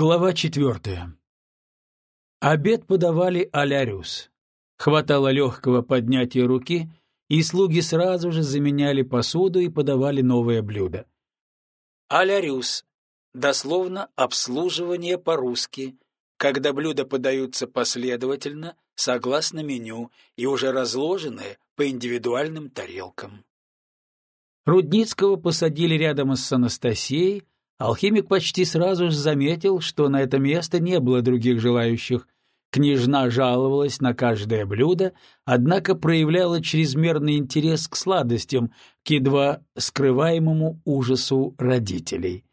Глава четвертая. Обед подавали алярюс. Хватало легкого поднятия руки, и слуги сразу же заменяли посуду и подавали новое блюдо. Алярюс. Дословно обслуживание по-русски, когда блюда подаются последовательно, согласно меню, и уже разложенные по индивидуальным тарелкам. Рудницкого посадили рядом с Анастасией, Алхимик почти сразу же заметил, что на это место не было других желающих. Княжна жаловалась на каждое блюдо, однако проявляла чрезмерный интерес к сладостям, к едва скрываемому ужасу родителей.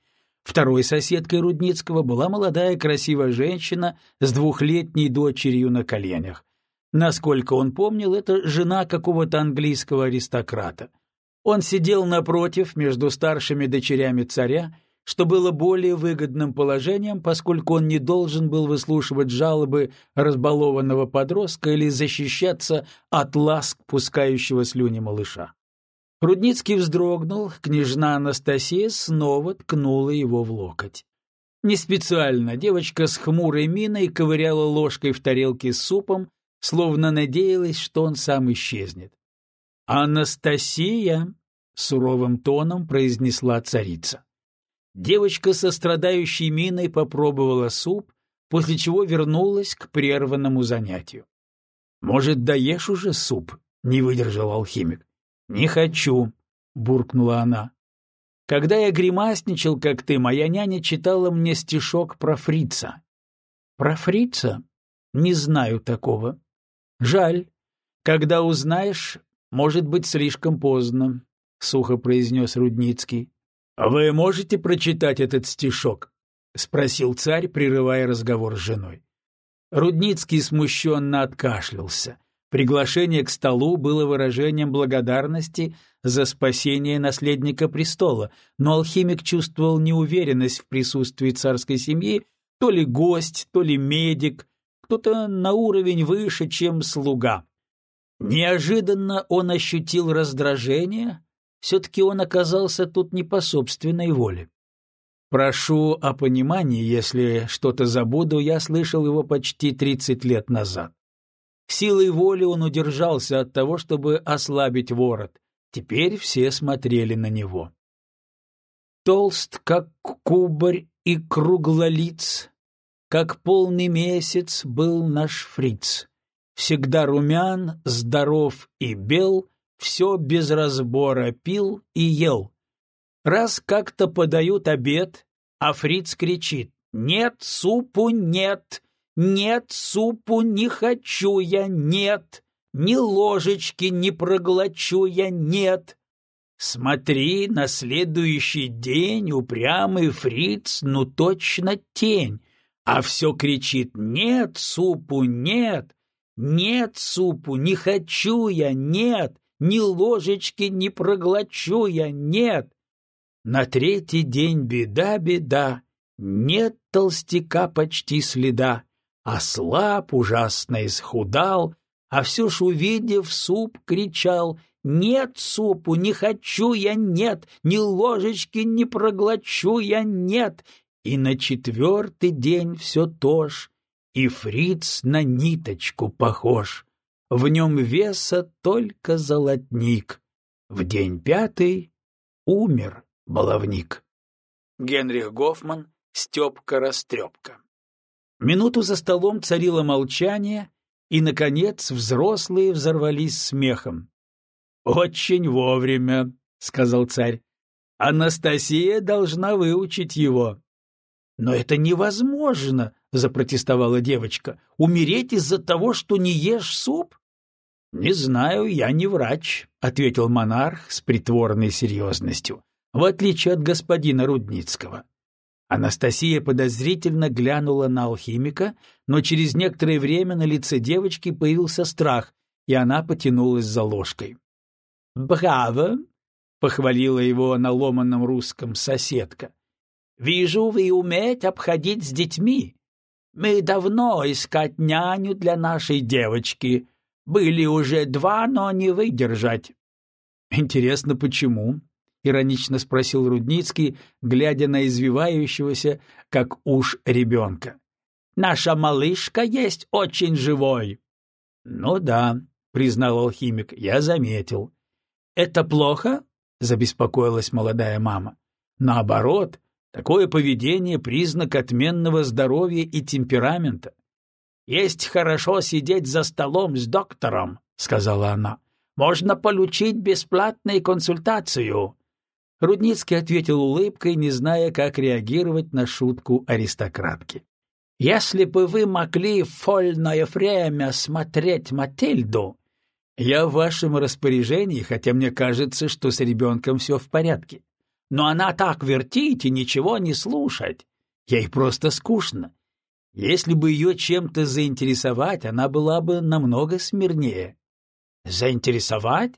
Второй соседкой Рудницкого была молодая красивая женщина с двухлетней дочерью на коленях. Насколько он помнил, это жена какого-то английского аристократа. Он сидел напротив, между старшими дочерями царя, что было более выгодным положением, поскольку он не должен был выслушивать жалобы разбалованного подростка или защищаться от ласк пускающего слюни малыша. Рудницкий вздрогнул, княжна Анастасия снова ткнула его в локоть. Не специально девочка с хмурой миной ковыряла ложкой в тарелке с супом, словно надеялась, что он сам исчезнет. «Анастасия!» — суровым тоном произнесла царица. Девочка со страдающей миной попробовала суп, после чего вернулась к прерванному занятию. «Может, доешь уже суп?» — не выдержал алхимик. «Не хочу», — буркнула она. «Когда я гримасничал, как ты, моя няня читала мне стишок про фрица». «Про фрица? Не знаю такого. Жаль. Когда узнаешь, может быть слишком поздно», — сухо произнес Рудницкий. «А «Вы можете прочитать этот стишок?» — спросил царь, прерывая разговор с женой. Рудницкий смущенно откашлялся. Приглашение к столу было выражением благодарности за спасение наследника престола, но алхимик чувствовал неуверенность в присутствии царской семьи, то ли гость, то ли медик, кто-то на уровень выше, чем слуга. Неожиданно он ощутил раздражение, все-таки он оказался тут не по собственной воле. Прошу о понимании, если что-то забуду, я слышал его почти тридцать лет назад. Силой воли он удержался от того, чтобы ослабить ворот. Теперь все смотрели на него. Толст, как кубарь и круглолиц, как полный месяц был наш фриц. Всегда румян, здоров и бел, все без разбора пил и ел. Раз как-то подают обед, а фриц кричит «Нет супу, нет! Нет супу, не хочу я, нет! Ни ложечки не проглочу я, нет!» Смотри, на следующий день упрямый фриц, ну точно тень, а все кричит «Нет супу, нет! Нет супу, не хочу я, нет!» Ни ложечки не проглочу я, нет. На третий день беда, беда, нет толстяка почти следа, а слаб ужасно исхудал, а все ж увидев суп, кричал «Нет супу, не хочу я, нет, ни ложечки не проглочу я, нет!» И на четвертый день все то ж, и фриц на ниточку похож в нем веса только золотник. В день пятый умер баловник. Генрих Гофман, Степка-растрепка. Минуту за столом царило молчание, и, наконец, взрослые взорвались смехом. «Очень вовремя», — сказал царь. «Анастасия должна выучить его». «Но это невозможно!» — запротестовала девочка. «Умереть из-за того, что не ешь суп?» «Не знаю, я не врач», — ответил монарх с притворной серьезностью, в отличие от господина Рудницкого. Анастасия подозрительно глянула на алхимика, но через некоторое время на лице девочки появился страх, и она потянулась за ложкой. «Браво!» — похвалила его на ломаном русском соседка. «Вижу, вы умеете обходить с детьми. Мы давно искать няню для нашей девочки. Были уже два, но не выдержать». «Интересно, почему?» — иронично спросил Рудницкий, глядя на извивающегося, как уж ребенка. «Наша малышка есть очень живой». «Ну да», — признал алхимик, — «я заметил». «Это плохо?» — забеспокоилась молодая мама. «Наоборот, такое поведение — признак отменного здоровья и темперамента. Есть хорошо сидеть за столом с доктором», — сказала она. «Можно получить бесплатную консультацию». Рудницкий ответил улыбкой, не зная, как реагировать на шутку аристократки. «Если бы вы могли в вольное время смотреть Матильду...» «Я в вашем распоряжении, хотя мне кажется, что с ребенком все в порядке. Но она так вертит и ничего не слушать. Ей просто скучно. Если бы ее чем-то заинтересовать, она была бы намного смирнее. Заинтересовать?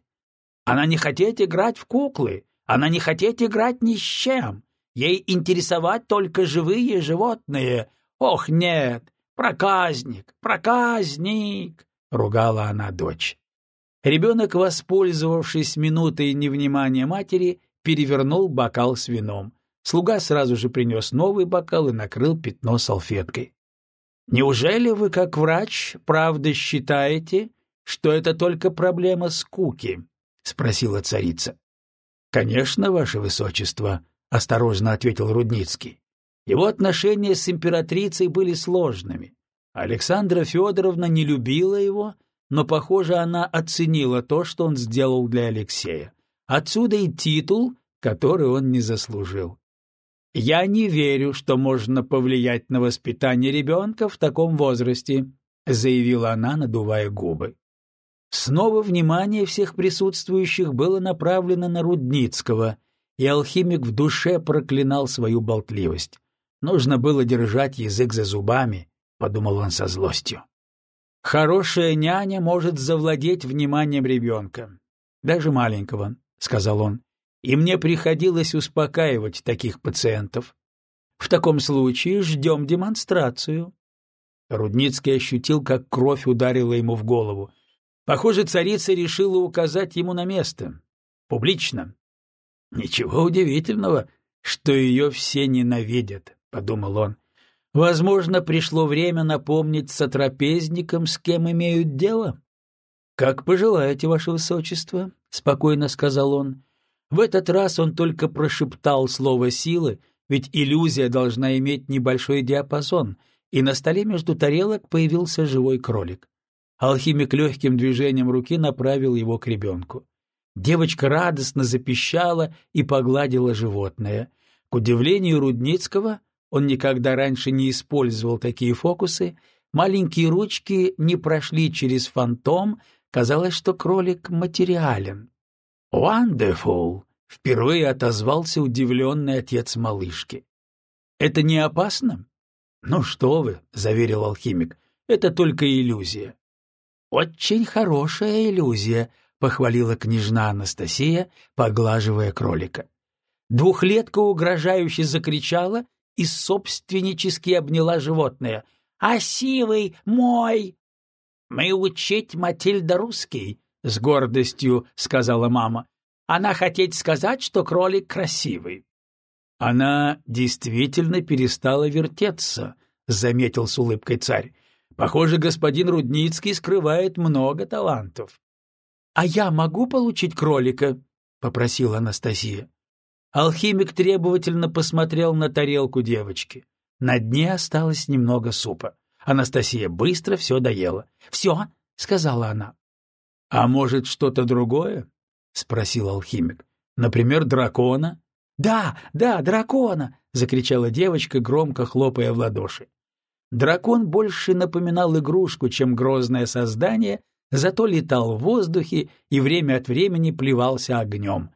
Она не хотеть играть в куклы, она не хотеть играть ни с чем. Ей интересовать только живые животные. Ох, нет, проказник, проказник, — ругала она дочь. Ребенок, воспользовавшись минутой невнимания матери, перевернул бокал с вином. Слуга сразу же принес новый бокал и накрыл пятно салфеткой. Неужели вы, как врач, правда считаете, что это только проблема скуки? — спросила царица. — Конечно, ваше высочество, — осторожно ответил Рудницкий. Его отношения с императрицей были сложными. Александра Федоровна не любила его, но, похоже, она оценила то, что он сделал для Алексея. Отсюда и титул, который он не заслужил. Я не верю, что можно повлиять на воспитание ребенка в таком возрасте, заявила она, надувая губы. Снова внимание всех присутствующих было направлено на Рудницкого, и алхимик в душе проклинал свою болтливость. Нужно было держать язык за зубами, подумал он со злостью. Хорошая няня может завладеть вниманием ребенка, даже маленького, сказал он и мне приходилось успокаивать таких пациентов. В таком случае ждем демонстрацию. Рудницкий ощутил, как кровь ударила ему в голову. Похоже, царица решила указать ему на место. Публично. Ничего удивительного, что ее все ненавидят, — подумал он. Возможно, пришло время напомнить сотрапезникам, с кем имеют дело. — Как пожелаете, ваше высочество, — спокойно сказал он. В этот раз он только прошептал слово «силы», ведь иллюзия должна иметь небольшой диапазон, и на столе между тарелок появился живой кролик. Алхимик легким движением руки направил его к ребенку. Девочка радостно запищала и погладила животное. К удивлению Рудницкого, он никогда раньше не использовал такие фокусы, маленькие ручки не прошли через фантом, казалось, что кролик материален. «Wonderful!» — впервые отозвался удивленный отец малышки. «Это не опасно?» «Ну что вы», — заверил алхимик, — «это только иллюзия». «Очень хорошая иллюзия», — похвалила княжна Анастасия, поглаживая кролика. Двухлетка угрожающе закричала и собственнически обняла животное. «А сивый мой!» «Мы учить Матильда русский», — с гордостью сказала мама. «Она хотеть сказать, что кролик красивый». «Она действительно перестала вертеться», — заметил с улыбкой царь. «Похоже, господин Рудницкий скрывает много талантов». «А я могу получить кролика?» — попросила Анастасия. Алхимик требовательно посмотрел на тарелку девочки. На дне осталось немного супа. Анастасия быстро все доела. «Все», — сказала она. — А может, что-то другое? — спросил алхимик. — Например, дракона? — Да, да, дракона! — закричала девочка, громко хлопая в ладоши. Дракон больше напоминал игрушку, чем грозное создание, зато летал в воздухе и время от времени плевался огнем.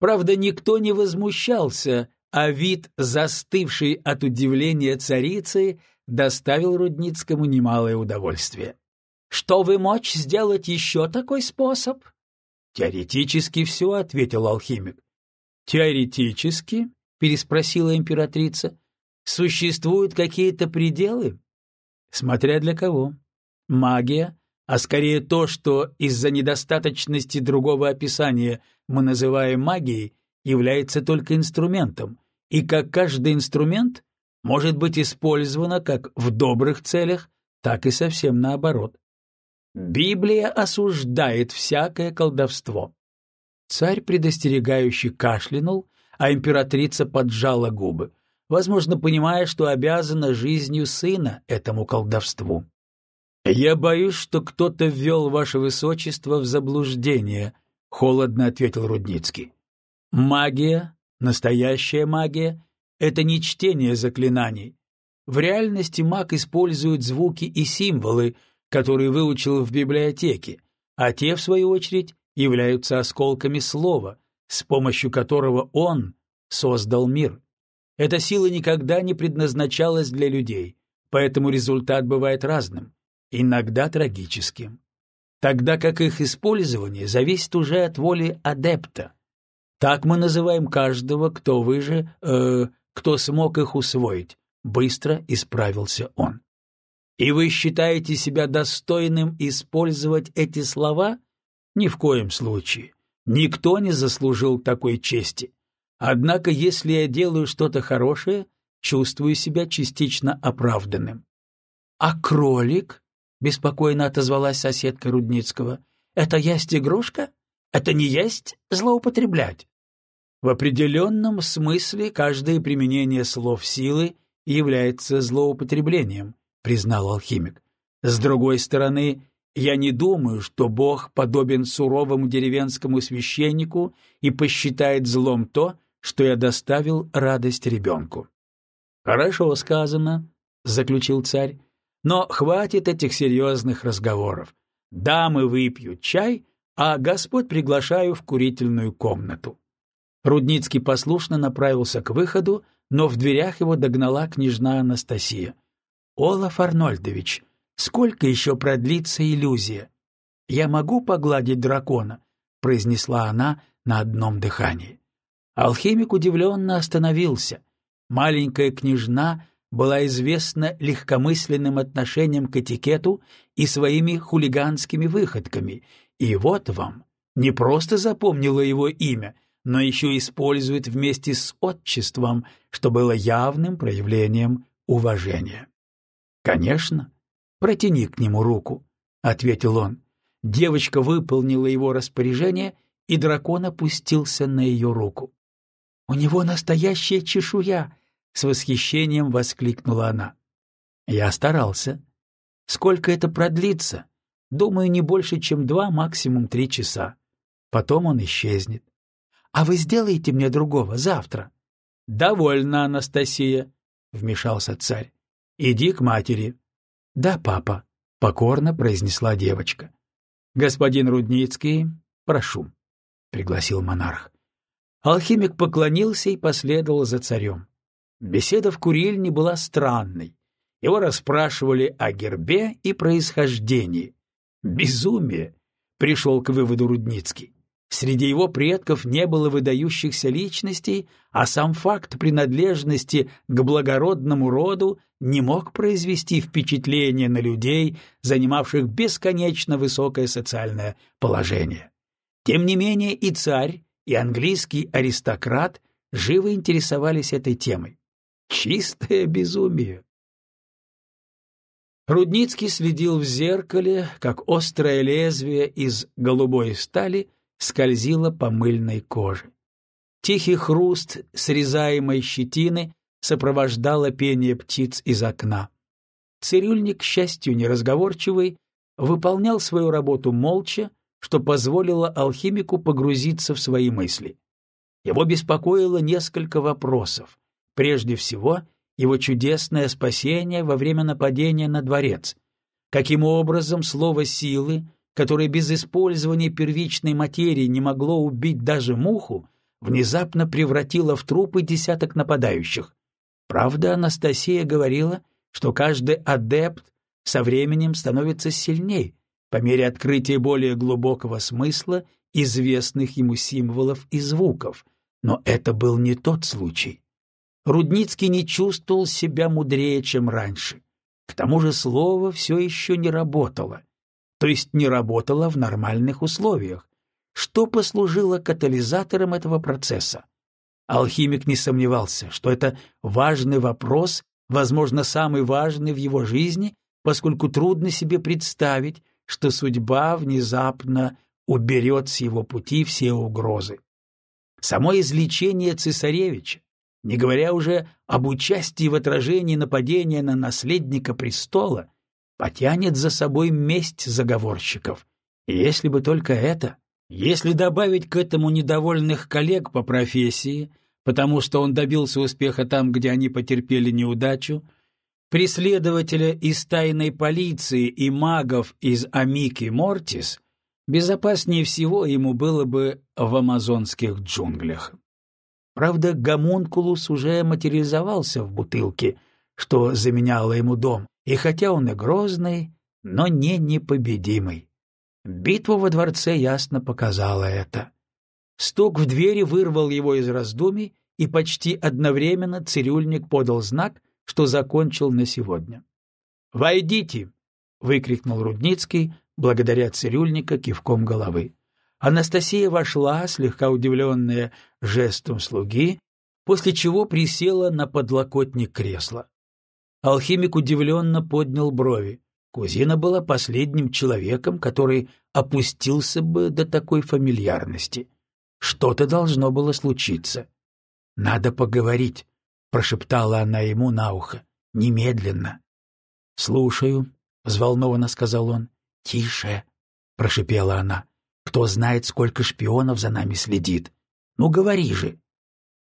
Правда, никто не возмущался, а вид, застывший от удивления царицы, доставил Рудницкому немалое удовольствие. Что вы мочь сделать еще такой способ? Теоретически все, ответил алхимик. Теоретически? переспросила императрица. Существуют какие-то пределы? Смотря для кого. Магия, а скорее то, что из-за недостаточности другого описания мы называем магией, является только инструментом, и как каждый инструмент может быть использовано как в добрых целях, так и совсем наоборот. Библия осуждает всякое колдовство. Царь предостерегающий кашлянул, а императрица поджала губы, возможно, понимая, что обязана жизнью сына этому колдовству. «Я боюсь, что кто-то ввел ваше высочество в заблуждение», — холодно ответил Рудницкий. «Магия, настоящая магия — это не чтение заклинаний. В реальности маг использует звуки и символы, которые выучил в библиотеке, а те, в свою очередь, являются осколками слова, с помощью которого он создал мир. Эта сила никогда не предназначалась для людей, поэтому результат бывает разным, иногда трагическим. Тогда как их использование зависит уже от воли адепта. Так мы называем каждого, кто выже, э, кто смог их усвоить. Быстро исправился он. И вы считаете себя достойным использовать эти слова? Ни в коем случае. Никто не заслужил такой чести. Однако, если я делаю что-то хорошее, чувствую себя частично оправданным. — А кролик? — беспокойно отозвалась соседка Рудницкого. — Это есть игрушка? Это не есть злоупотреблять? В определенном смысле каждое применение слов силы является злоупотреблением, признал алхимик. С другой стороны, я не думаю, что Бог подобен суровому деревенскому священнику и посчитает злом то, что я доставил радость ребенку. «Хорошо сказано», — заключил царь, — «но хватит этих серьезных разговоров. Дамы выпьют чай, а Господь приглашаю в курительную комнату». Рудницкий послушно направился к выходу, но в дверях его догнала княжна Анастасия. «Олаф Арнольдович, сколько еще продлится иллюзия? Я могу погладить дракона?» — произнесла она на одном дыхании. Алхимик удивленно остановился. Маленькая княжна была известна легкомысленным отношением к этикету и своими хулиганскими выходками, и вот вам, не просто запомнила его имя, но еще использует вместе с отчеством, что было явным проявлением уважения. «Конечно, протяни к нему руку», — ответил он. Девочка выполнила его распоряжение, и дракон опустился на ее руку. «У него настоящая чешуя!» — с восхищением воскликнула она. Я старался. Сколько это продлится? Думаю, не больше, чем два, максимум три часа. Потом он исчезнет. А вы сделаете мне другого завтра? — Довольно, Анастасия, — вмешался царь. — Иди к матери. — Да, папа, — покорно произнесла девочка. — Господин Рудницкий, прошу, — пригласил монарх. Алхимик поклонился и последовал за царем. Беседа в курильне была странной. Его расспрашивали о гербе и происхождении. Безумие, пришел к выводу Рудницкий. Среди его предков не было выдающихся личностей, а сам факт принадлежности к благородному роду не мог произвести впечатление на людей, занимавших бесконечно высокое социальное положение. Тем не менее и царь, и английский аристократ живо интересовались этой темой. Чистое безумие. Рудницкий следил в зеркале, как острое лезвие из голубой стали скользило по мыльной коже. Тихий хруст срезаемой щетины сопровождало пение птиц из окна. Цирюльник, к счастью неразговорчивый, выполнял свою работу молча, что позволило алхимику погрузиться в свои мысли. Его беспокоило несколько вопросов. Прежде всего, его чудесное спасение во время нападения на дворец. Каким образом слово «силы», которое без использования первичной материи не могло убить даже муху, внезапно превратило в трупы десяток нападающих. Правда, Анастасия говорила, что каждый адепт со временем становится сильней, по мере открытия более глубокого смысла известных ему символов и звуков, но это был не тот случай. Рудницкий не чувствовал себя мудрее, чем раньше. К тому же слово все еще не работало, то есть не работало в нормальных условиях. Что послужило катализатором этого процесса? Алхимик не сомневался, что это важный вопрос, возможно, самый важный в его жизни, поскольку трудно себе представить, что судьба внезапно уберет с его пути все угрозы. Само излечение цесаревича, не говоря уже об участии в отражении нападения на наследника престола, потянет за собой месть заговорщиков. Если бы только это, если добавить к этому недовольных коллег по профессии, потому что он добился успеха там, где они потерпели неудачу, преследователя из тайной полиции и магов из Амики Мортис, безопаснее всего ему было бы в амазонских джунглях. Правда, гомункулус уже материализовался в бутылке, что заменяло ему дом, и хотя он и грозный, но не непобедимый. Битва во дворце ясно показала это. Стук в двери вырвал его из раздумий, и почти одновременно цирюльник подал знак, что закончил на сегодня. «Войдите!» — выкрикнул Рудницкий, благодаря цирюльника кивком головы. Анастасия вошла, слегка удивленная жестом слуги, после чего присела на подлокотник кресла. Алхимик удивленно поднял брови. Кузина была последним человеком, который опустился бы до такой фамильярности. Что-то должно было случиться. «Надо поговорить», — прошептала она ему на ухо. «Немедленно». «Слушаю», — взволнованно сказал он. «Тише», — прошепела она. «Кто знает, сколько шпионов за нами следит? Ну, говори же».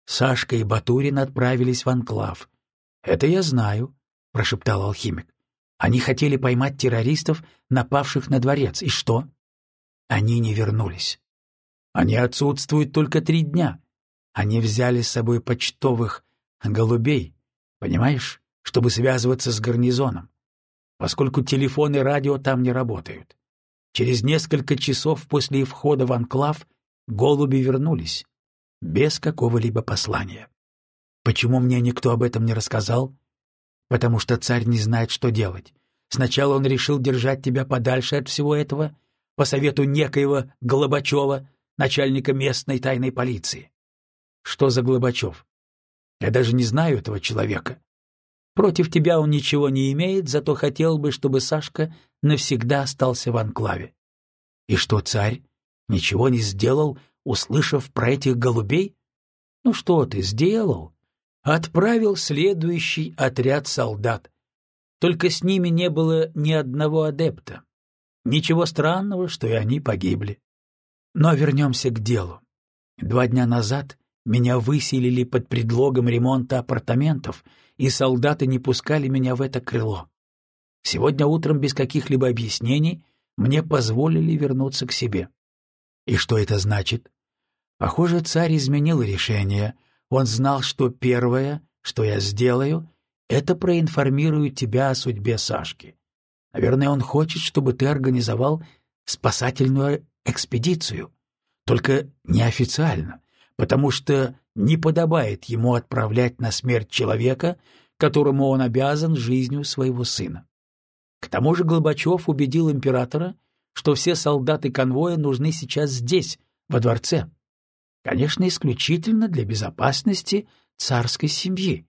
Сашка и Батурин отправились в анклав. «Это я знаю», — прошептал алхимик. «Они хотели поймать террористов, напавших на дворец. И что?» Они не вернулись. Они отсутствуют только три дня. Они взяли с собой почтовых голубей, понимаешь, чтобы связываться с гарнизоном, поскольку телефон и радио там не работают. Через несколько часов после входа в анклав голуби вернулись, без какого-либо послания. Почему мне никто об этом не рассказал? Потому что царь не знает, что делать. Сначала он решил держать тебя подальше от всего этого, по совету некоего Голобачева, начальника местной тайной полиции. Что за Глобачев? Я даже не знаю этого человека. Против тебя он ничего не имеет, зато хотел бы, чтобы Сашка навсегда остался в анклаве. И что, царь, ничего не сделал, услышав про этих голубей? Ну что ты, сделал? Отправил следующий отряд солдат. Только с ними не было ни одного адепта. Ничего странного, что и они погибли. Но вернемся к делу. Два дня назад меня выселили под предлогом ремонта апартаментов, и солдаты не пускали меня в это крыло. Сегодня утром без каких-либо объяснений мне позволили вернуться к себе. И что это значит? Похоже, царь изменил решение. Он знал, что первое, что я сделаю, это проинформирую тебя о судьбе Сашки. Наверное, он хочет, чтобы ты организовал спасательную экспедицию. Только неофициально, потому что не подобает ему отправлять на смерть человека, которому он обязан жизнью своего сына. К тому же Глобачев убедил императора, что все солдаты конвоя нужны сейчас здесь, во дворце. Конечно, исключительно для безопасности царской семьи.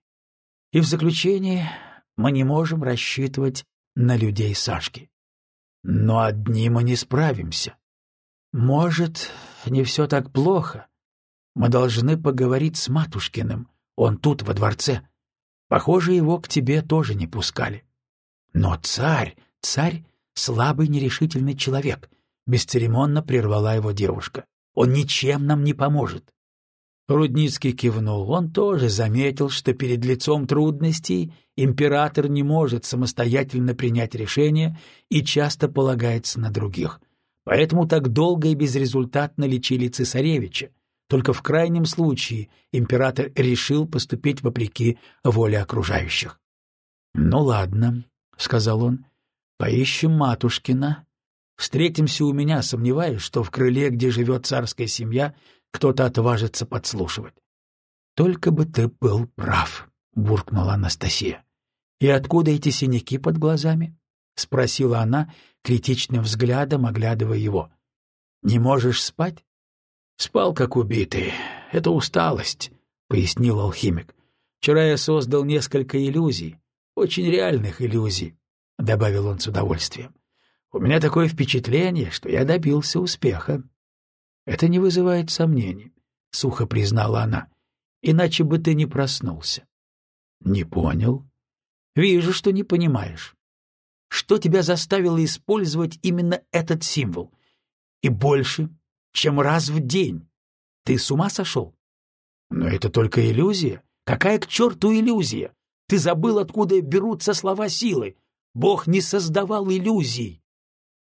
И в заключение мы не можем рассчитывать на людей Сашки. Но одни мы не справимся. Может, не все так плохо. Мы должны поговорить с Матушкиным. Он тут, во дворце. Похоже, его к тебе тоже не пускали. Но царь, царь — слабый, нерешительный человек. Бесцеремонно прервала его девушка. Он ничем нам не поможет. Рудницкий кивнул. Он тоже заметил, что перед лицом трудностей император не может самостоятельно принять решение и часто полагается на других. Поэтому так долго и безрезультатно лечили цесаревича. Только в крайнем случае император решил поступить вопреки воле окружающих. «Ну ладно», — сказал он, — «поищем Матушкина. Встретимся у меня, сомневаюсь, что в крыле, где живет царская семья, кто-то отважится подслушивать. «Только бы ты был прав», — буркнула Анастасия. «И откуда эти синяки под глазами?» — спросила она, критичным взглядом оглядывая его. «Не можешь спать?» «Спал, как убитый. Это усталость», — пояснил алхимик. «Вчера я создал несколько иллюзий, очень реальных иллюзий», — добавил он с удовольствием. «У меня такое впечатление, что я добился успеха». «Это не вызывает сомнений», — сухо признала она. «Иначе бы ты не проснулся». «Не понял». «Вижу, что не понимаешь. Что тебя заставило использовать именно этот символ? И больше, чем раз в день. Ты с ума сошел? Но это только иллюзия. Какая к черту иллюзия? Ты забыл, откуда берутся слова силы. Бог не создавал иллюзий.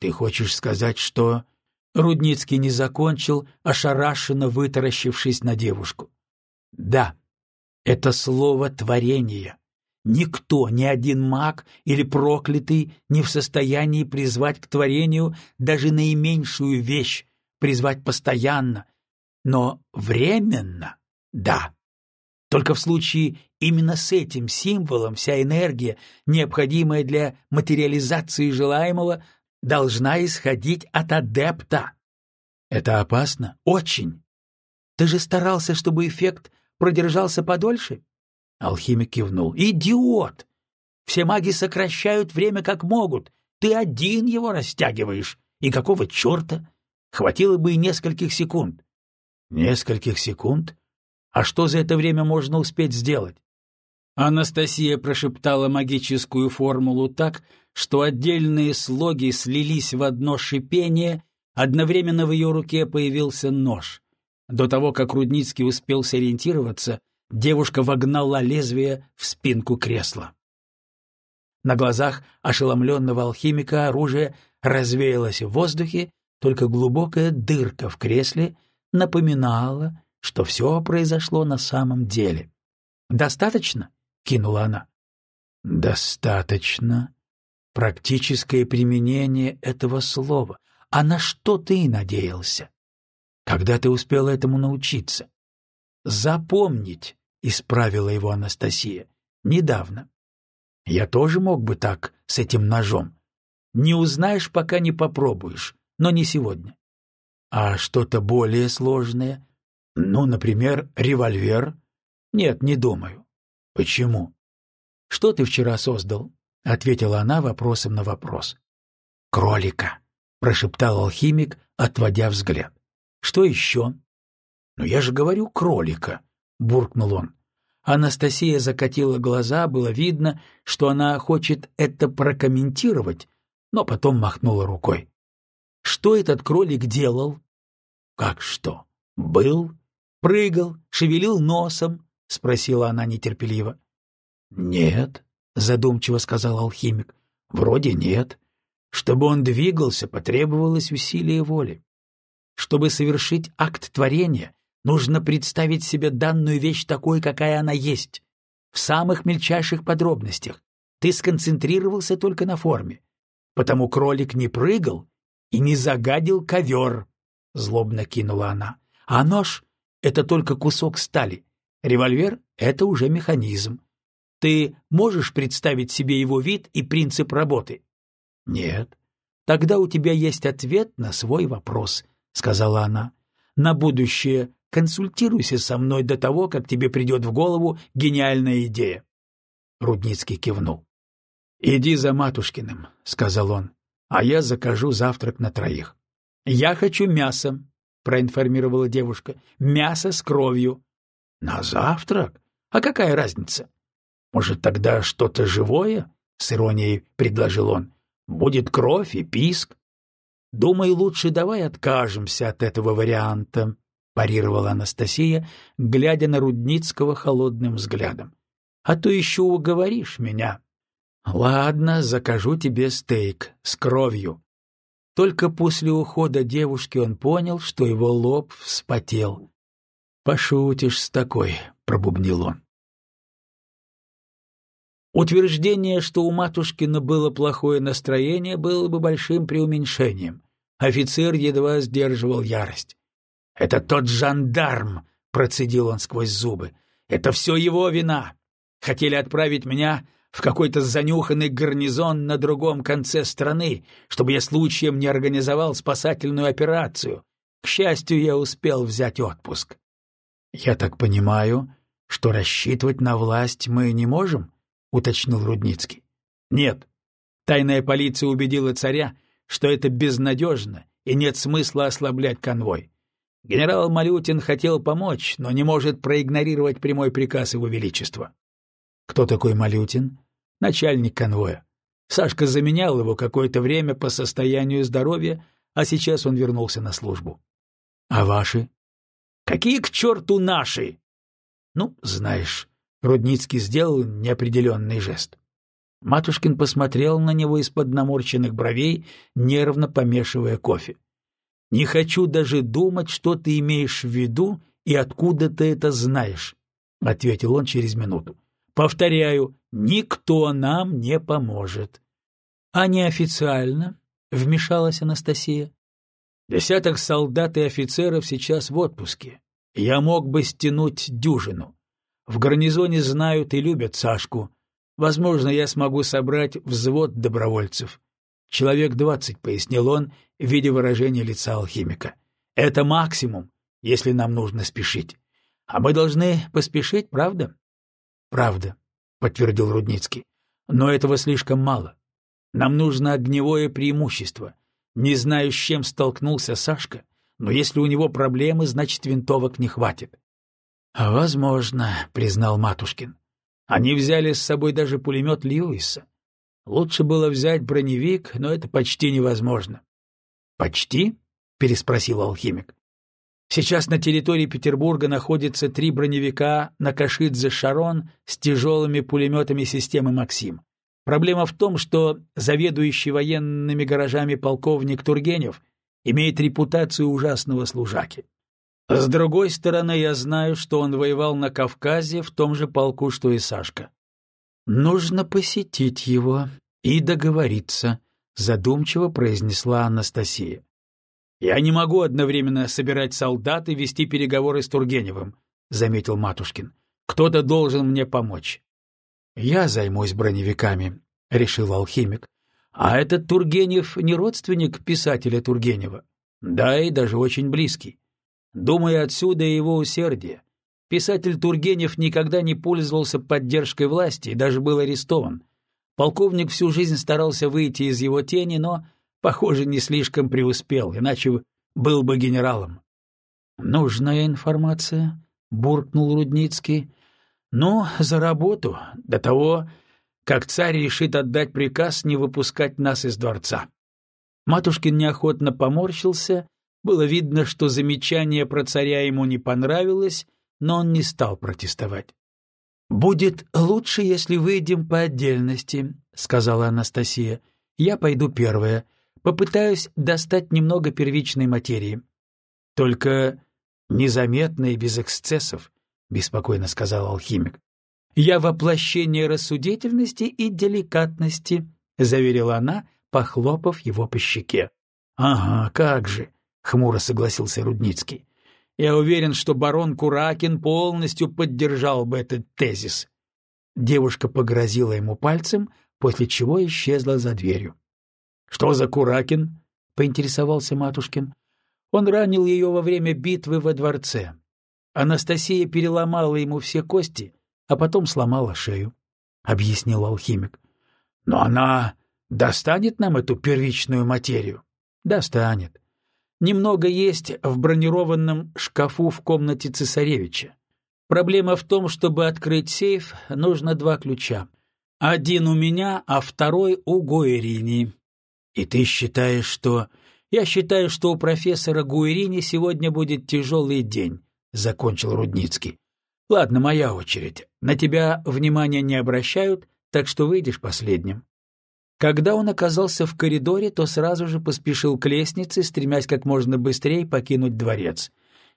Ты хочешь сказать, что... Рудницкий не закончил, ошарашенно вытаращившись на девушку. Да, это слово творение. Никто, ни один маг или проклятый не в состоянии призвать к творению даже наименьшую вещь, призвать постоянно, но временно — да. Только в случае именно с этим символом вся энергия, необходимая для материализации желаемого, должна исходить от адепта. Это опасно? Очень. Ты же старался, чтобы эффект продержался подольше? Алхимик кивнул. Идиот! Все маги сокращают время как могут. Ты один его растягиваешь. И какого черта? Хватило бы и нескольких секунд. Нескольких секунд? А что за это время можно успеть сделать? Анастасия прошептала магическую формулу так, что отдельные слоги слились в одно шипение, одновременно в ее руке появился нож. До того, как Рудницкий успел сориентироваться, девушка вогнала лезвие в спинку кресла. На глазах ошеломленного алхимика оружие развеялось в воздухе, только глубокая дырка в кресле — напоминала, что все произошло на самом деле. «Достаточно?» — кинула она. «Достаточно. Практическое применение этого слова. А на что ты надеялся? Когда ты успел этому научиться?» «Запомнить», — исправила его Анастасия, — «недавно. Я тоже мог бы так, с этим ножом. Не узнаешь, пока не попробуешь, но не сегодня. А что-то более сложное? Ну, например, револьвер? Нет, не думаю. Почему? Что ты вчера создал? Ответила она вопросом на вопрос. Кролика, прошептал алхимик, отводя взгляд. Что еще? Ну я же говорю кролика, буркнул он. Анастасия закатила глаза, было видно, что она хочет это прокомментировать, но потом махнула рукой. Что этот кролик делал? Как что? Был? Прыгал, шевелил носом? Спросила она нетерпеливо. Нет, задумчиво сказал алхимик. Вроде нет. Чтобы он двигался, потребовалось усилие воли. Чтобы совершить акт творения, нужно представить себе данную вещь такой, какая она есть, в самых мельчайших подробностях. Ты сконцентрировался только на форме. Потому кролик не прыгал и не загадил ковер. — злобно кинула она. «А нож — это только кусок стали. Револьвер — это уже механизм. Ты можешь представить себе его вид и принцип работы?» «Нет». «Тогда у тебя есть ответ на свой вопрос», — сказала она. «На будущее консультируйся со мной до того, как тебе придет в голову гениальная идея». Рудницкий кивнул. «Иди за Матушкиным», — сказал он, — «а я закажу завтрак на троих». «Я хочу мясо», — проинформировала девушка. «Мясо с кровью». «На завтрак? А какая разница? Может, тогда что-то живое?» — с иронией предложил он. «Будет кровь и писк». «Думай, лучше давай откажемся от этого варианта», — парировала Анастасия, глядя на Рудницкого холодным взглядом. «А то еще уговоришь меня». «Ладно, закажу тебе стейк с кровью», только после ухода девушки он понял, что его лоб вспотел. «Пошутишь с такой», — пробубнил он. Утверждение, что у Матушкина было плохое настроение, было бы большим преуменьшением. Офицер едва сдерживал ярость. «Это тот жандарм!» — процедил он сквозь зубы. «Это все его вина! Хотели отправить меня в какой-то занюханный гарнизон на другом конце страны, чтобы я случаем не организовал спасательную операцию. К счастью, я успел взять отпуск. — Я так понимаю, что рассчитывать на власть мы не можем? Уточнил Рудницкий. Нет. Тайная полиция убедила царя, что это безнадежно и нет смысла ослаблять конвой. Генерал Малютин хотел помочь, но не может проигнорировать прямой приказ его величества. Кто такой Малютин? Начальник конвоя. Сашка заменял его какое-то время по состоянию здоровья, а сейчас он вернулся на службу. А ваши? Какие к черту наши? Ну, знаешь, Рудницкий сделал неопределенный жест. Матушкин посмотрел на него из-под наморщенных бровей, нервно помешивая кофе. «Не хочу даже думать, что ты имеешь в виду и откуда ты это знаешь», — ответил он через минуту. «Повторяю, никто нам не поможет». «А неофициально?» — вмешалась Анастасия. «Десяток солдат и офицеров сейчас в отпуске. Я мог бы стянуть дюжину. В гарнизоне знают и любят Сашку. Возможно, я смогу собрать взвод добровольцев. Человек двадцать, — пояснил он, видя выражение лица алхимика. Это максимум, если нам нужно спешить. А мы должны поспешить, правда? Правда, — подтвердил Рудницкий. Но этого слишком мало. Нам нужно огневое преимущество. Не знаю, с чем столкнулся Сашка, но если у него проблемы, значит, винтовок не хватит. — Возможно, — признал Матушкин. Они взяли с собой даже пулемет Льюиса. Лучше было взять броневик, но это почти невозможно. — Почти? — переспросил алхимик. Сейчас на территории Петербурга находится три броневика на Кашидзе-Шарон с тяжелыми пулеметами системы «Максим». Проблема в том, что заведующий военными гаражами полковник Тургенев имеет репутацию ужасного служаки. С другой стороны, я знаю, что он воевал на Кавказе в том же полку, что и Сашка. Нужно посетить его и договориться, задумчиво произнесла Анастасия. Я не могу одновременно собирать солдат и вести переговоры с Тургеневым, заметил Матушкин. Кто-то должен мне помочь. Я займусь броневиками, решил алхимик. А этот Тургенев не родственник писателя Тургенева. Да, и даже очень близкий. Думаю, отсюда и его усердие. Писатель Тургенев никогда не пользовался поддержкой власти и даже был арестован. Полковник всю жизнь старался выйти из его тени, но, похоже, не слишком преуспел, иначе был бы генералом. «Нужная информация», — буркнул Рудницкий. «Ну, за работу, до того, как царь решит отдать приказ не выпускать нас из дворца». Матушкин неохотно поморщился было видно, что замечание про царя ему не понравилось, но он не стал протестовать. «Будет лучше, если выйдем по отдельности», — сказала Анастасия. «Я пойду первая. Попытаюсь достать немного первичной материи». «Только незаметно и без эксцессов», — беспокойно сказал алхимик. «Я воплощение рассудительности и деликатности», — заверила она, похлопав его по щеке. «Ага, как же!» — хмуро согласился Рудницкий. «Я уверен, что барон Куракин полностью поддержал бы этот тезис». Девушка погрозила ему пальцем, после чего исчезла за дверью. «Что за Куракин?» — поинтересовался Матушкин. «Он ранил ее во время битвы во дворце. Анастасия переломала ему все кости, а потом сломала шею», — объяснил алхимик. «Но она достанет нам эту первичную материю?» «Достанет. Немного есть в бронированном шкафу в комнате цесаревича. Проблема в том, чтобы открыть сейф, нужно два ключа. Один у меня, а второй у Гуэрини. И ты считаешь, что... Я считаю, что у профессора Гуэрини сегодня будет тяжелый день, — закончил Рудницкий. Ладно, моя очередь. На тебя внимания не обращают, так что выйдешь последним. Когда он оказался в коридоре, то сразу же поспешил к лестнице, стремясь как можно быстрее покинуть дворец.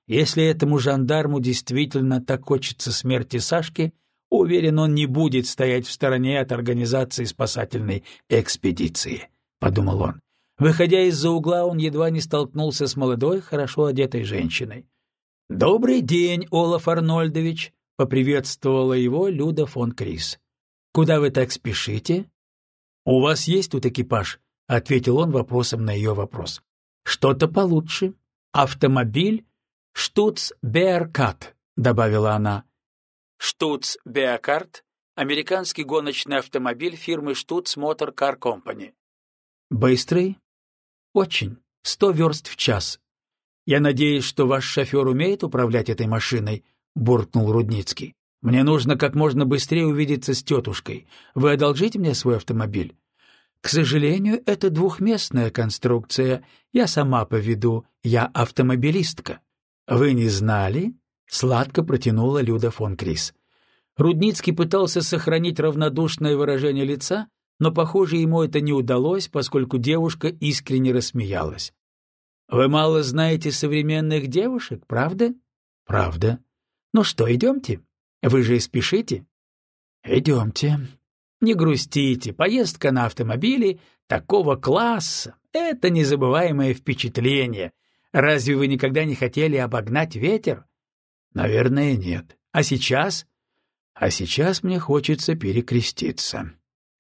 Если этому жандарму действительно так хочется смерти Сашки, уверен, он не будет стоять в стороне от организации спасательной экспедиции, — подумал он. Выходя из-за угла, он едва не столкнулся с молодой, хорошо одетой женщиной. — Добрый день, Олаф Арнольдович! — поприветствовала его Люда фон Крис. — Куда вы так спешите? «У вас есть тут экипаж?» — ответил он вопросом на ее вопрос. «Что-то получше. Автомобиль Штуц Беаркат», — добавила она. Штуц Беокарт — американский гоночный автомобиль фирмы Штуц Мотор Кар Компани. Быстрый? Очень. Сто верст в час. Я надеюсь, что ваш шофер умеет управлять этой машиной, — буркнул Рудницкий. Мне нужно как можно быстрее увидеться с тетушкой. Вы одолжите мне свой автомобиль? К сожалению, это двухместная конструкция. Я сама поведу. Я автомобилистка. Вы не знали? Сладко протянула Люда фон Крис. Рудницкий пытался сохранить равнодушное выражение лица, но, похоже, ему это не удалось, поскольку девушка искренне рассмеялась. «Вы мало знаете современных девушек, правда?» «Правда. Ну что, идемте? Вы же спешите?» «Идемте», не грустите, поездка на автомобиле такого класса — это незабываемое впечатление. Разве вы никогда не хотели обогнать ветер? Наверное, нет. А сейчас? А сейчас мне хочется перекреститься.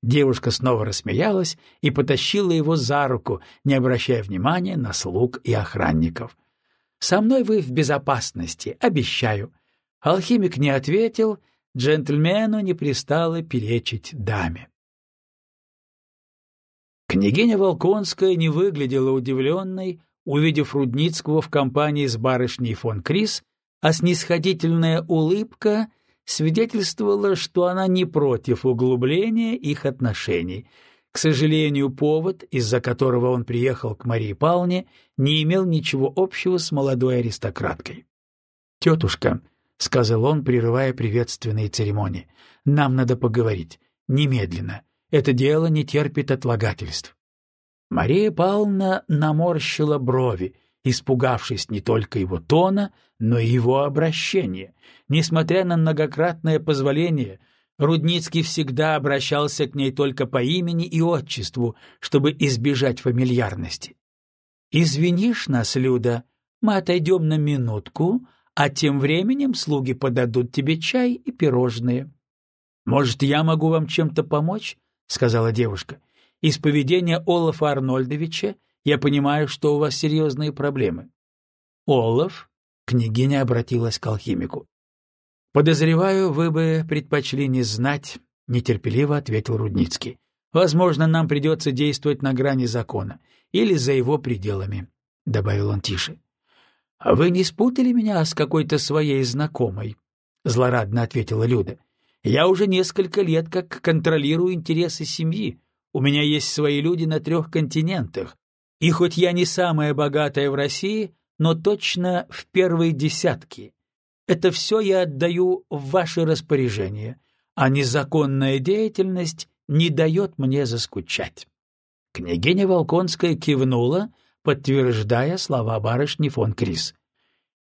Девушка снова рассмеялась и потащила его за руку, не обращая внимания на слуг и охранников. «Со мной вы в безопасности, обещаю». Алхимик не ответил — джентльмену не пристало перечить даме. Княгиня Волконская не выглядела удивленной, увидев Рудницкого в компании с барышней фон Крис, а снисходительная улыбка свидетельствовала, что она не против углубления их отношений. К сожалению, повод, из-за которого он приехал к Марии Павловне, не имел ничего общего с молодой аристократкой. «Тетушка», — сказал он, прерывая приветственные церемонии. «Нам надо поговорить. Немедленно. Это дело не терпит отлагательств». Мария Павловна наморщила брови, испугавшись не только его тона, но и его обращения. Несмотря на многократное позволение, Рудницкий всегда обращался к ней только по имени и отчеству, чтобы избежать фамильярности. «Извинишь нас, Люда, мы отойдем на минутку, а тем временем слуги подадут тебе чай и пирожные. — Может, я могу вам чем-то помочь? — сказала девушка. — Из поведения Олафа Арнольдовича я понимаю, что у вас серьезные проблемы. — Олаф? — княгиня обратилась к алхимику. — Подозреваю, вы бы предпочли не знать, — нетерпеливо ответил Рудницкий. — Возможно, нам придется действовать на грани закона или за его пределами, — добавил он тише. — вы не спутали меня с какой-то своей знакомой? — злорадно ответила Люда. — Я уже несколько лет как контролирую интересы семьи. У меня есть свои люди на трех континентах. И хоть я не самая богатая в России, но точно в первые десятки. Это все я отдаю в ваше распоряжение, а незаконная деятельность не дает мне заскучать. Княгиня Волконская кивнула — подтверждая слова барышни фон Крис.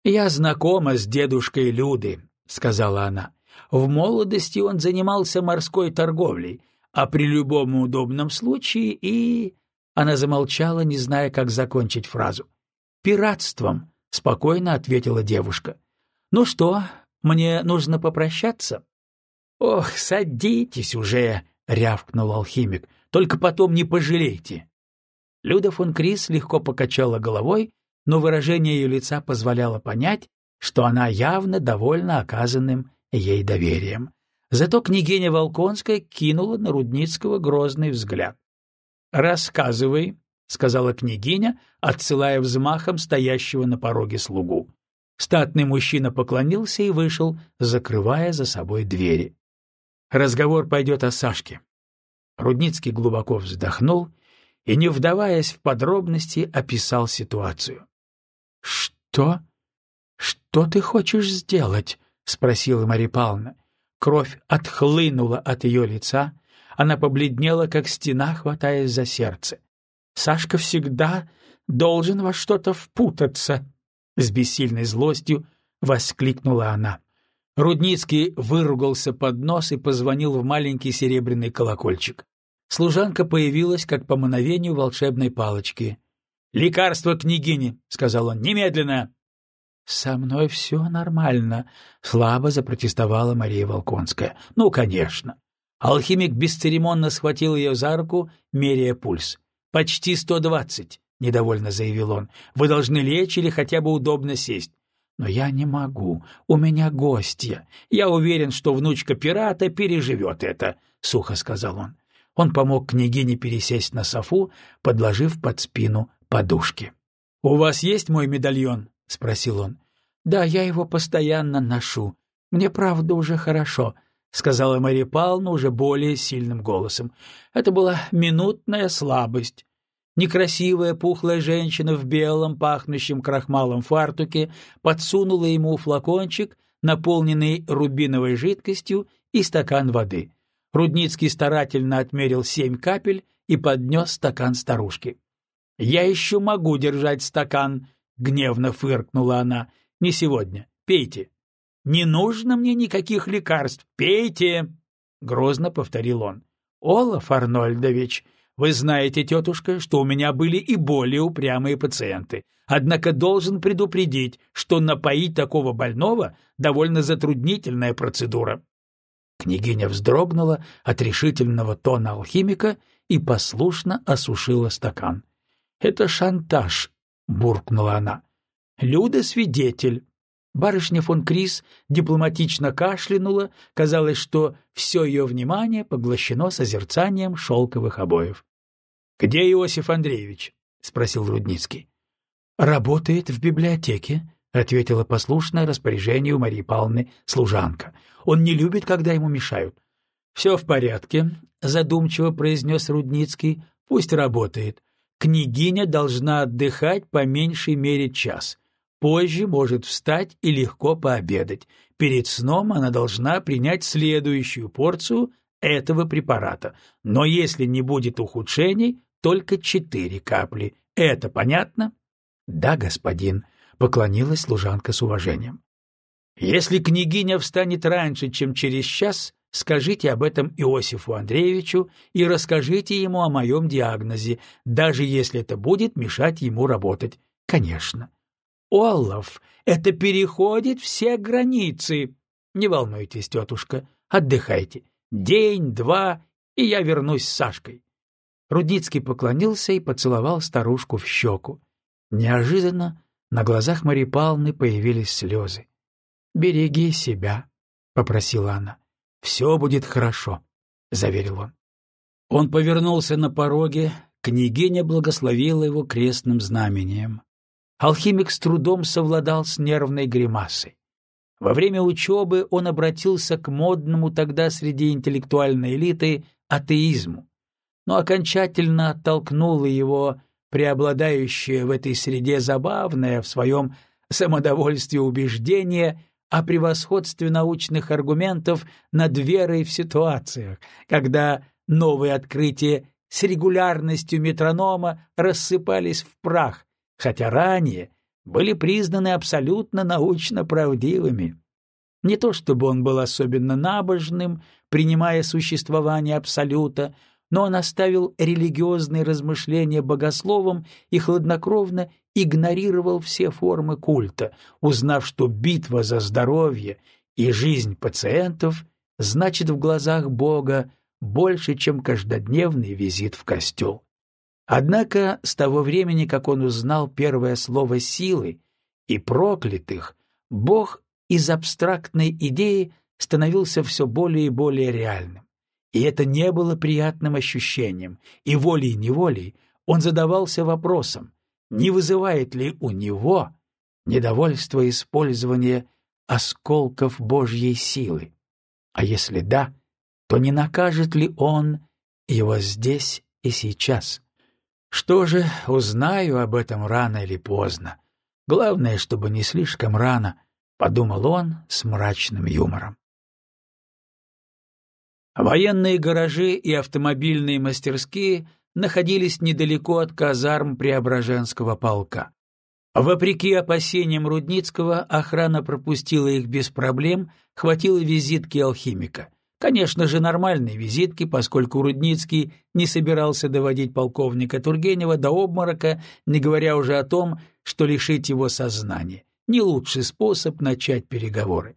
«Я знакома с дедушкой Люды», — сказала она. «В молодости он занимался морской торговлей, а при любом удобном случае и...» Она замолчала, не зная, как закончить фразу. «Пиратством», — спокойно ответила девушка. «Ну что, мне нужно попрощаться?» «Ох, садитесь уже!» — рявкнул алхимик. «Только потом не пожалейте!» Люда фон Крис легко покачала головой, но выражение ее лица позволяло понять, что она явно довольна оказанным ей доверием. Зато княгиня Волконская кинула на Рудницкого грозный взгляд. «Рассказывай», — сказала княгиня, отсылая взмахом стоящего на пороге слугу. Статный мужчина поклонился и вышел, закрывая за собой двери. Разговор пойдет о Сашке. Рудницкий глубоко вздохнул и, не вдаваясь в подробности, описал ситуацию. — Что? Что ты хочешь сделать? — спросила Мария Павловна. Кровь отхлынула от ее лица, она побледнела, как стена, хватаясь за сердце. — Сашка всегда должен во что-то впутаться! — с бессильной злостью воскликнула она. Рудницкий выругался под нос и позвонил в маленький серебряный колокольчик. Служанка появилась, как по мановению волшебной палочки. «Лекарство княгини», — сказал он, — «немедленно». «Со мной все нормально», — слабо запротестовала Мария Волконская. «Ну, конечно». Алхимик бесцеремонно схватил ее за руку, меряя пульс. «Почти сто двадцать», — недовольно заявил он. «Вы должны лечь или хотя бы удобно сесть. «Но я не могу. У меня гостья. Я уверен, что внучка пирата переживет это», — сухо сказал он. Он помог княгине пересесть на софу, подложив под спину подушки. «У вас есть мой медальон?» — спросил он. «Да, я его постоянно ношу. Мне, правда, уже хорошо», — сказала Мария Павловна уже более сильным голосом. «Это была минутная слабость. Некрасивая пухлая женщина в белом, пахнущем крахмалом фартуке подсунула ему флакончик, наполненный рубиновой жидкостью, и стакан воды. Рудницкий старательно отмерил семь капель и поднес стакан старушке. — Я еще могу держать стакан, — гневно фыркнула она. — Не сегодня. Пейте. — Не нужно мне никаких лекарств. Пейте! — грозно повторил он. — Олаф Арнольдович, вы знаете, тетушка, что у меня были и более упрямые пациенты. Однако должен предупредить, что напоить такого больного — довольно затруднительная процедура. Княгиня вздрогнула от решительного тона алхимика и послушно осушила стакан. — Это шантаж, — буркнула она. — Люда — свидетель. Барышня фон Крис дипломатично кашлянула, казалось, что все ее внимание поглощено созерцанием шелковых обоев. — Где Иосиф Андреевич? — спросил Рудницкий. — Работает в библиотеке, — ответила послушное распоряжению Марии Павловны служанка. — Он не любит, когда ему мешают. — Все в порядке, — задумчиво произнес Рудницкий. — Пусть работает. Княгиня должна отдыхать по меньшей мере час. Позже может встать и легко пообедать. Перед сном она должна принять следующую порцию этого препарата. Но если не будет ухудшений, только четыре капли. Это понятно? Да, господин, поклонилась служанка с уважением. Если княгиня встанет раньше, чем через час, скажите об этом Иосифу Андреевичу и расскажите ему о моем диагнозе, даже если это будет мешать ему работать. Конечно. Олаф, это переходит все границы. Не волнуйтесь, тетушка, отдыхайте. День, два, и я вернусь с Сашкой. Рудницкий поклонился и поцеловал старушку в щеку. Неожиданно на глазах Марии Павловны появились слезы. — Береги себя, — попросила она. — Все будет хорошо, — заверил он. Он повернулся на пороге, княгиня благословила его крестным знамением алхимик с трудом совладал с нервной гримасой. Во время учебы он обратился к модному тогда среди интеллектуальной элиты атеизму, но окончательно оттолкнуло его преобладающее в этой среде забавное в своем самодовольстве убеждение о превосходстве научных аргументов над верой в ситуациях, когда новые открытия с регулярностью метронома рассыпались в прах, хотя ранее были признаны абсолютно научно правдивыми. Не то чтобы он был особенно набожным, принимая существование Абсолюта, но он оставил религиозные размышления богословом и хладнокровно игнорировал все формы культа, узнав, что битва за здоровье и жизнь пациентов значит в глазах Бога больше, чем каждодневный визит в костел. Однако с того времени, как он узнал первое слово «силы» и «проклятых», Бог из абстрактной идеи становился все более и более реальным. И это не было приятным ощущением, и волей-неволей он задавался вопросом, не вызывает ли у него недовольство использования осколков Божьей силы. А если да, то не накажет ли он его здесь и сейчас? Что же, узнаю об этом рано или поздно. Главное, чтобы не слишком рано, — подумал он с мрачным юмором. Военные гаражи и автомобильные мастерские находились недалеко от казарм Преображенского полка. Вопреки опасениям Рудницкого, охрана пропустила их без проблем, хватило визитки алхимика. Конечно же, нормальные визитки, поскольку Рудницкий не собирался доводить полковника Тургенева до обморока, не говоря уже о том, что лишить его сознания. Не лучший способ начать переговоры.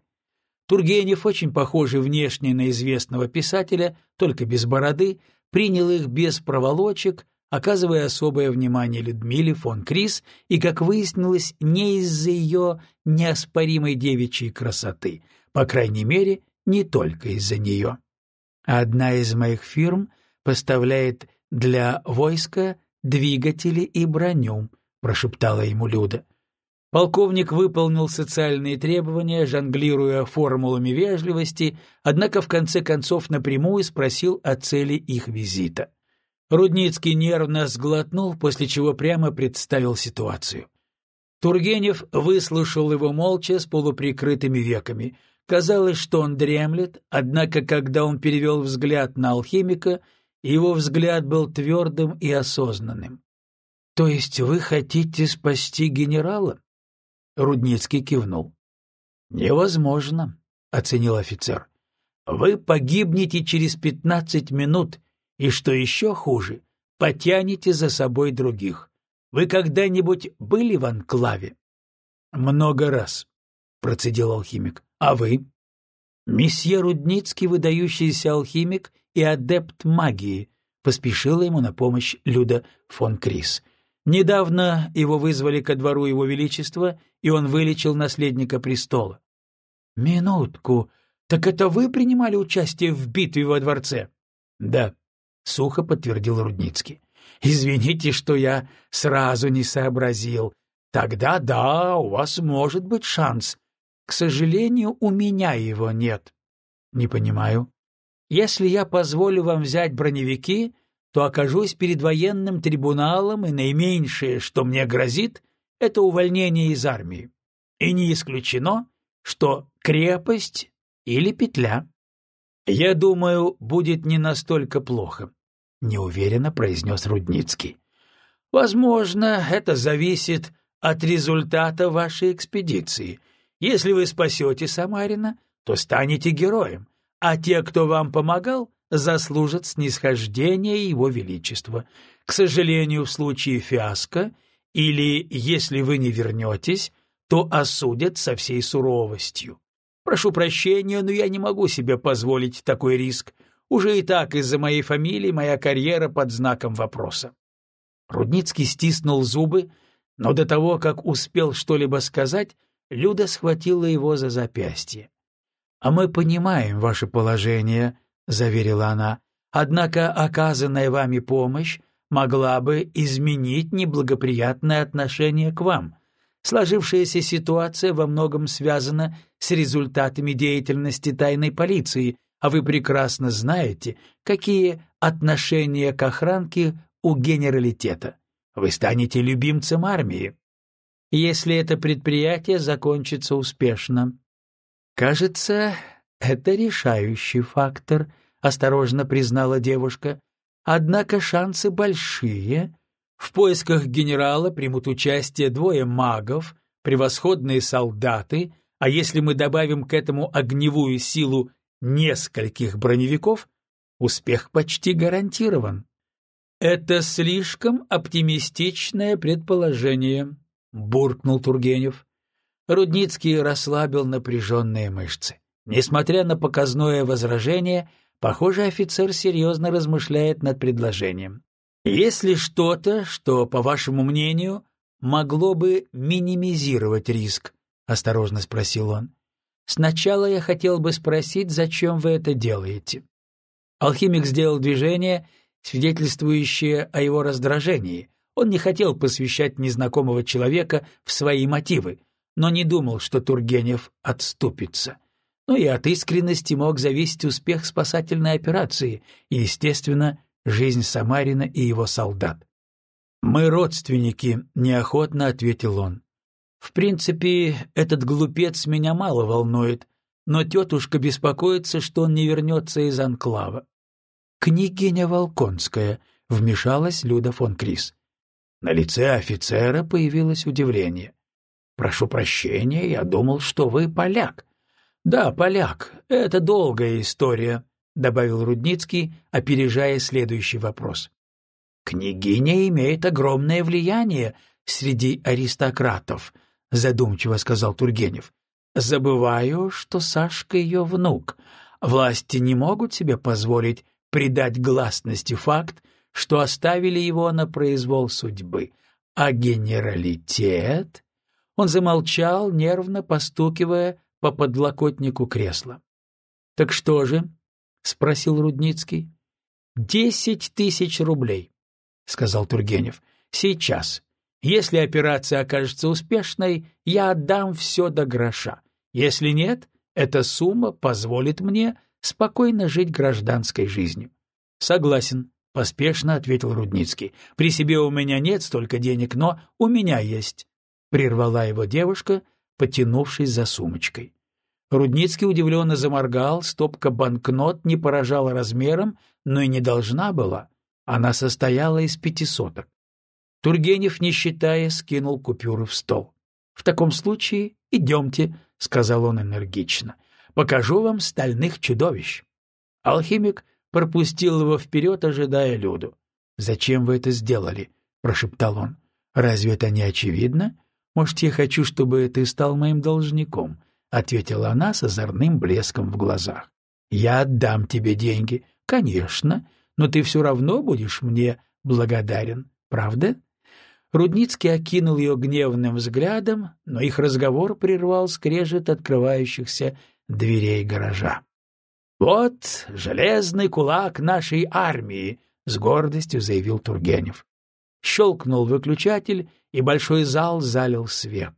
Тургенев, очень похожий внешне на известного писателя, только без бороды, принял их без проволочек, оказывая особое внимание Людмиле фон Крис и, как выяснилось, не из-за ее неоспоримой девичьей красоты, по крайней мере, не только из-за нее. Одна из моих фирм поставляет для войска двигатели и броню, прошептала ему Люда. Полковник выполнил социальные требования, жонглируя формулами вежливости, однако в конце концов напрямую спросил о цели их визита. Рудницкий нервно сглотнул, после чего прямо представил ситуацию. Тургенев выслушал его молча с полуприкрытыми веками. Казалось, что он дремлет, однако, когда он перевел взгляд на алхимика, его взгляд был твердым и осознанным. — То есть вы хотите спасти генерала? Рудницкий кивнул. «Невозможно», — оценил офицер. «Вы погибнете через пятнадцать минут, и, что еще хуже, потянете за собой других. Вы когда-нибудь были в анклаве?» «Много раз», — процедил алхимик. «А вы?» «Месье Рудницкий, выдающийся алхимик и адепт магии», — поспешила ему на помощь Люда фон Крис — Недавно его вызвали ко двору его величества, и он вылечил наследника престола. — Минутку, так это вы принимали участие в битве во дворце? — Да, — сухо подтвердил Рудницкий. — Извините, что я сразу не сообразил. Тогда да, у вас может быть шанс. К сожалению, у меня его нет. — Не понимаю. Если я позволю вам взять броневики, то окажусь перед военным трибуналом, и наименьшее, что мне грозит, это увольнение из армии. И не исключено, что крепость или петля. Я думаю, будет не настолько плохо, — неуверенно произнес Рудницкий. Возможно, это зависит от результата вашей экспедиции. Если вы спасете Самарина, то станете героем, а те, кто вам помогал, заслужат снисхождения Его Величества. К сожалению, в случае фиаско, или если вы не вернетесь, то осудят со всей суровостью. Прошу прощения, но я не могу себе позволить такой риск. Уже и так из-за моей фамилии моя карьера под знаком вопроса. Рудницкий стиснул зубы, но до того, как успел что-либо сказать, Люда схватила его за запястье. — А мы понимаем ваше положение, — заверила она, — «однако оказанная вами помощь могла бы изменить неблагоприятное отношение к вам. Сложившаяся ситуация во многом связана с результатами деятельности тайной полиции, а вы прекрасно знаете, какие отношения к охранке у генералитета. Вы станете любимцем армии, если это предприятие закончится успешно. Кажется, это решающий фактор, осторожно признала девушка. Однако шансы большие. В поисках генерала примут участие двое магов, превосходные солдаты, а если мы добавим к этому огневую силу нескольких броневиков, успех почти гарантирован. Это слишком оптимистичное предположение, буркнул Тургенев. Рудницкий расслабил напряженные мышцы. Несмотря на показное возражение, похоже, офицер серьезно размышляет над предложением. Есть ли что-то, что, по вашему мнению, могло бы минимизировать риск? — осторожно спросил он. «Сначала я хотел бы спросить, зачем вы это делаете?» Алхимик сделал движение, свидетельствующее о его раздражении. Он не хотел посвящать незнакомого человека в свои мотивы, но не думал, что Тургенев отступится но и от искренности мог зависеть успех спасательной операции и, естественно, жизнь Самарина и его солдат. «Мы родственники», — неохотно ответил он. «В принципе, этот глупец меня мало волнует, но тетушка беспокоится, что он не вернется из анклава». «Княгиня Волконская», — вмешалась Люда фон Крис. На лице офицера появилось удивление. «Прошу прощения, я думал, что вы поляк. «Да, поляк. Это долгая история», — добавил Рудницкий, опережая следующий вопрос. «Княгиня имеет огромное влияние среди аристократов», — задумчиво сказал Тургенев. «Забываю, что Сашка ее внук. Власти не могут себе позволить придать гласности факт, что оставили его на произвол судьбы. А генералитет... Он замолчал, нервно постукивая по подлокотнику кресла. — Так что же? — спросил Рудницкий. — Десять тысяч рублей, — сказал Тургенев. — Сейчас. Если операция окажется успешной, я отдам все до гроша. Если нет, эта сумма позволит мне спокойно жить гражданской жизнью. — Согласен, — поспешно ответил Рудницкий. — При себе у меня нет столько денег, но у меня есть. — прервала его девушка, потянувшись за сумочкой. Рудницкий удивленно заморгал, стопка банкнот не поражала размером, но и не должна была. Она состояла из пятисоток. Тургенев, не считая, скинул купюры в стол. — В таком случае идемте, — сказал он энергично. — Покажу вам стальных чудовищ. Алхимик пропустил его вперед, ожидая Люду. — Зачем вы это сделали? — прошептал он. — Разве это не очевидно? Может, я хочу, чтобы ты стал моим должником? — ответила она с озорным блеском в глазах. — Я отдам тебе деньги. — Конечно, но ты все равно будешь мне благодарен, правда? Рудницкий окинул ее гневным взглядом, но их разговор прервал скрежет открывающихся дверей гаража. «Вот железный кулак нашей армии!» — с гордостью заявил Тургенев. Щелкнул выключатель, и большой зал залил свет.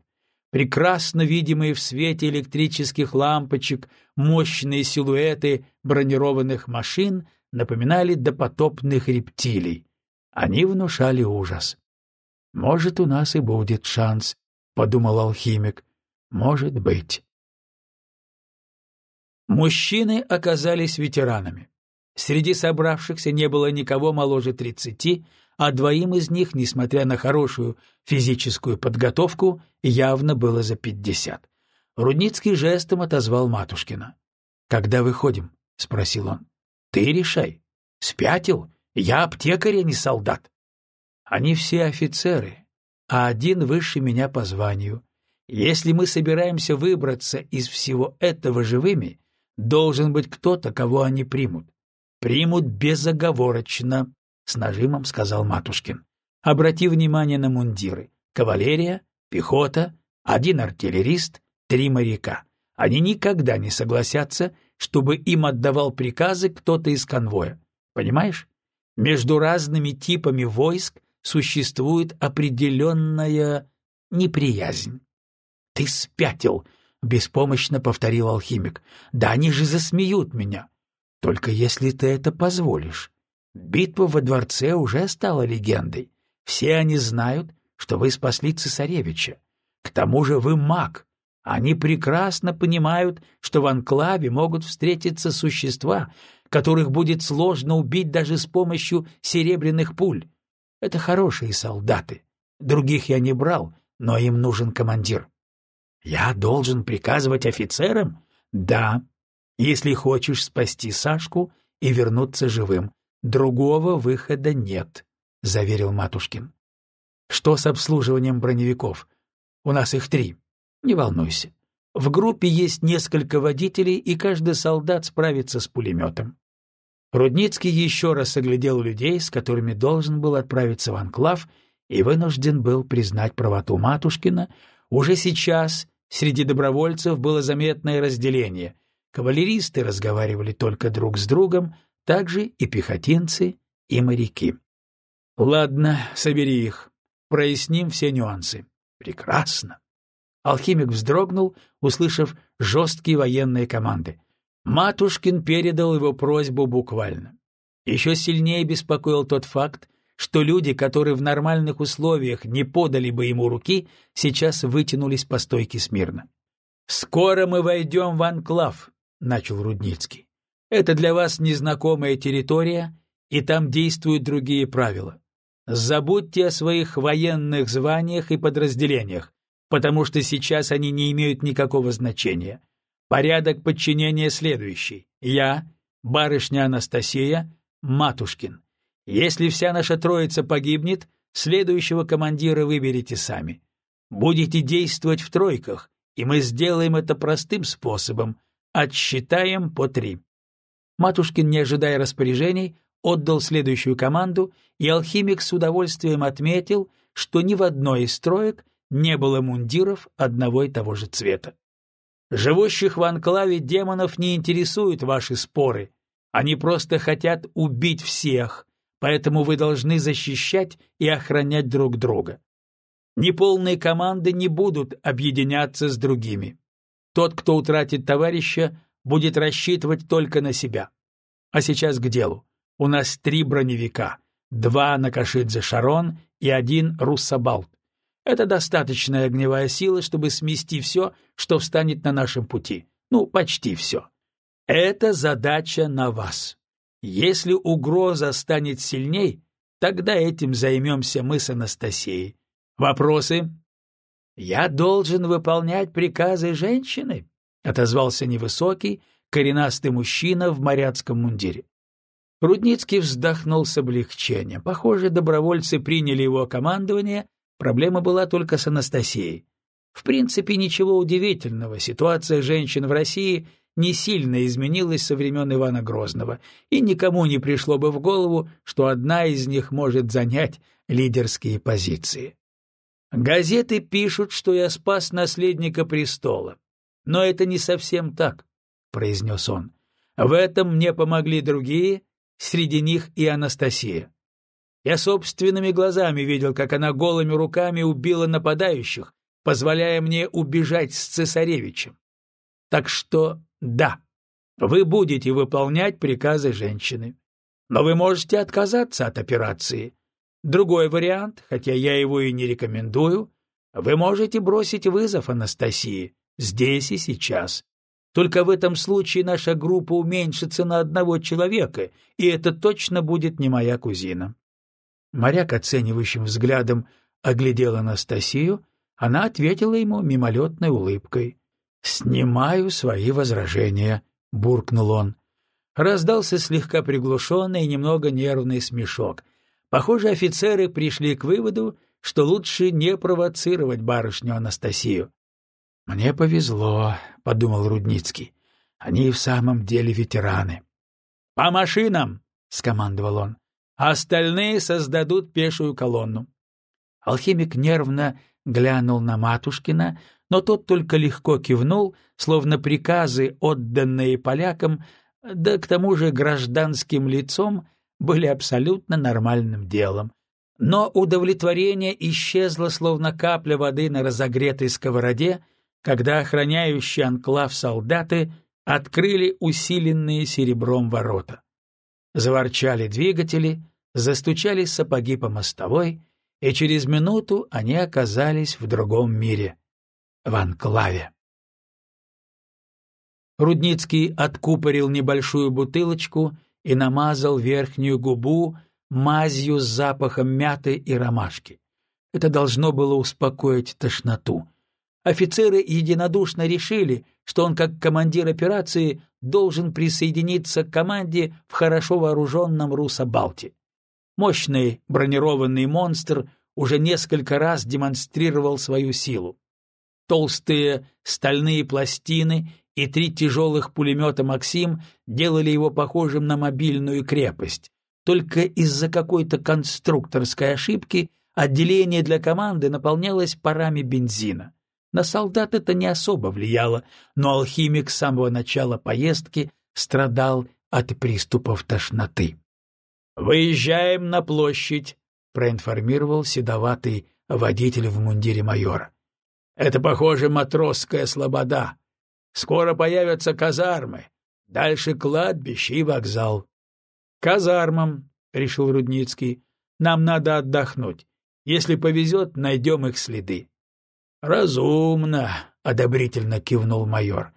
Прекрасно видимые в свете электрических лампочек мощные силуэты бронированных машин напоминали допотопных рептилий. Они внушали ужас. «Может, у нас и будет шанс», — подумал алхимик. «Может быть». Мужчины оказались ветеранами. Среди собравшихся не было никого моложе тридцати, а двоим из них, несмотря на хорошую физическую подготовку, явно было за пятьдесят. Рудницкий жестом отозвал Матушкина. «Когда выходим?» — спросил он. «Ты решай. Спятил? Я аптекарь, а не солдат». «Они все офицеры, а один выше меня по званию. Если мы собираемся выбраться из всего этого живыми, должен быть кто-то, кого они примут. Примут безоговорочно, — с нажимом сказал Матушкин. Обрати внимание на мундиры. Кавалерия, пехота, один артиллерист, три моряка. Они никогда не согласятся, чтобы им отдавал приказы кто-то из конвоя. Понимаешь? Между разными типами войск существует определенная неприязнь. — Ты спятил! — беспомощно повторил алхимик. — Да они же засмеют меня. Только если ты это позволишь. Битва во дворце уже стала легендой. Все они знают, что вы спасли цесаревича. К тому же вы маг. Они прекрасно понимают, что в анклаве могут встретиться существа, которых будет сложно убить даже с помощью серебряных пуль. Это хорошие солдаты. Других я не брал, но им нужен командир. Я должен приказывать офицерам? Да. Если хочешь спасти Сашку и вернуться живым. Другого выхода нет, — заверил Матушкин. Что с обслуживанием броневиков? У нас их три. Не волнуйся. В группе есть несколько водителей, и каждый солдат справится с пулеметом. Рудницкий еще раз оглядел людей, с которыми должен был отправиться в анклав, и вынужден был признать правоту Матушкина. Уже сейчас среди добровольцев было заметное разделение. Кавалеристы разговаривали только друг с другом, также и пехотинцы, и моряки. «Ладно, собери их. Проясним все нюансы». «Прекрасно». Алхимик вздрогнул, услышав жесткие военные команды. Матушкин передал его просьбу буквально. Еще сильнее беспокоил тот факт, что люди, которые в нормальных условиях не подали бы ему руки, сейчас вытянулись по стойке смирно. «Скоро мы войдем в анклав», — начал Рудницкий. «Это для вас незнакомая территория, и там действуют другие правила. Забудьте о своих военных званиях и подразделениях, потому что сейчас они не имеют никакого значения. Порядок подчинения следующий. Я, барышня Анастасия, Матушкин. Если вся наша троица погибнет, следующего командира выберите сами. Будете действовать в тройках, и мы сделаем это простым способом. Отсчитаем по три. Матушкин, не ожидая распоряжений, отдал следующую команду, и алхимик с удовольствием отметил, что ни в одной из строек не было мундиров одного и того же цвета. Живущих в анклаве демонов не интересуют ваши споры. Они просто хотят убить всех, поэтому вы должны защищать и охранять друг друга. Неполные команды не будут объединяться с другими. Тот, кто утратит товарища, будет рассчитывать только на себя. А сейчас к делу. У нас три броневика, два на Кашидзе Шарон и один Руссабалт. Это достаточная огневая сила, чтобы смести все, что встанет на нашем пути. Ну, почти все. Это задача на вас. Если угроза станет сильней, тогда этим займемся мы с Анастасией. Вопросы? Я должен выполнять приказы женщины, отозвался невысокий, коренастый мужчина в моряцком мундире. Рудницкий вздохнул с облегчением. Похоже, добровольцы приняли его командование Проблема была только с Анастасией. В принципе, ничего удивительного, ситуация женщин в России не сильно изменилась со времен Ивана Грозного, и никому не пришло бы в голову, что одна из них может занять лидерские позиции. Газеты пишут, что я спас наследника престола. Но это не совсем так, — произнес он. В этом мне помогли другие, среди них и Анастасия. Я собственными глазами видел, как она голыми руками убила нападающих, позволяя мне убежать с цесаревичем. Так что да, вы будете выполнять приказы женщины. Но вы можете отказаться от операции. Другой вариант, хотя я его и не рекомендую, вы можете бросить вызов Анастасии здесь и сейчас. Только в этом случае наша группа уменьшится на одного человека, и это точно будет не моя кузина. Моряк оценивающим взглядом оглядел Анастасию, она ответила ему мимолетной улыбкой. «Снимаю свои возражения», — буркнул он. Раздался слегка приглушенный и немного нервный смешок. Похоже, офицеры пришли к выводу, что лучше не провоцировать барышню Анастасию. «Мне повезло», — подумал Рудницкий. «Они в самом деле ветераны». «По машинам!» — скомандовал он остальные создадут пешую колонну. Алхимик нервно глянул на Матушкина, но тот только легко кивнул, словно приказы, отданные полякам, да к тому же гражданским лицом, были абсолютно нормальным делом. Но удовлетворение исчезло, словно капля воды на разогретой сковороде, когда охраняющие анклав солдаты открыли усиленные серебром ворота. Заворчали двигатели, застучали сапоги по мостовой, и через минуту они оказались в другом мире — в анклаве. Рудницкий откупорил небольшую бутылочку и намазал верхнюю губу мазью с запахом мяты и ромашки. Это должно было успокоить тошноту. Офицеры единодушно решили, что он, как командир операции, должен присоединиться к команде в хорошо вооруженном Руссо-Балте. Мощный бронированный монстр уже несколько раз демонстрировал свою силу. Толстые стальные пластины и три тяжелых пулемета «Максим» делали его похожим на мобильную крепость. Только из-за какой-то конструкторской ошибки отделение для команды наполнялось парами бензина. На солдат это не особо влияло, но алхимик с самого начала поездки страдал от приступов тошноты. «Выезжаем на площадь», — проинформировал седоватый водитель в мундире майора. «Это, похоже, матросская слобода. Скоро появятся казармы, дальше кладбище и вокзал». «Казармам», — решил Рудницкий, — «нам надо отдохнуть. Если повезет, найдем их следы». «Разумно», — одобрительно кивнул майор.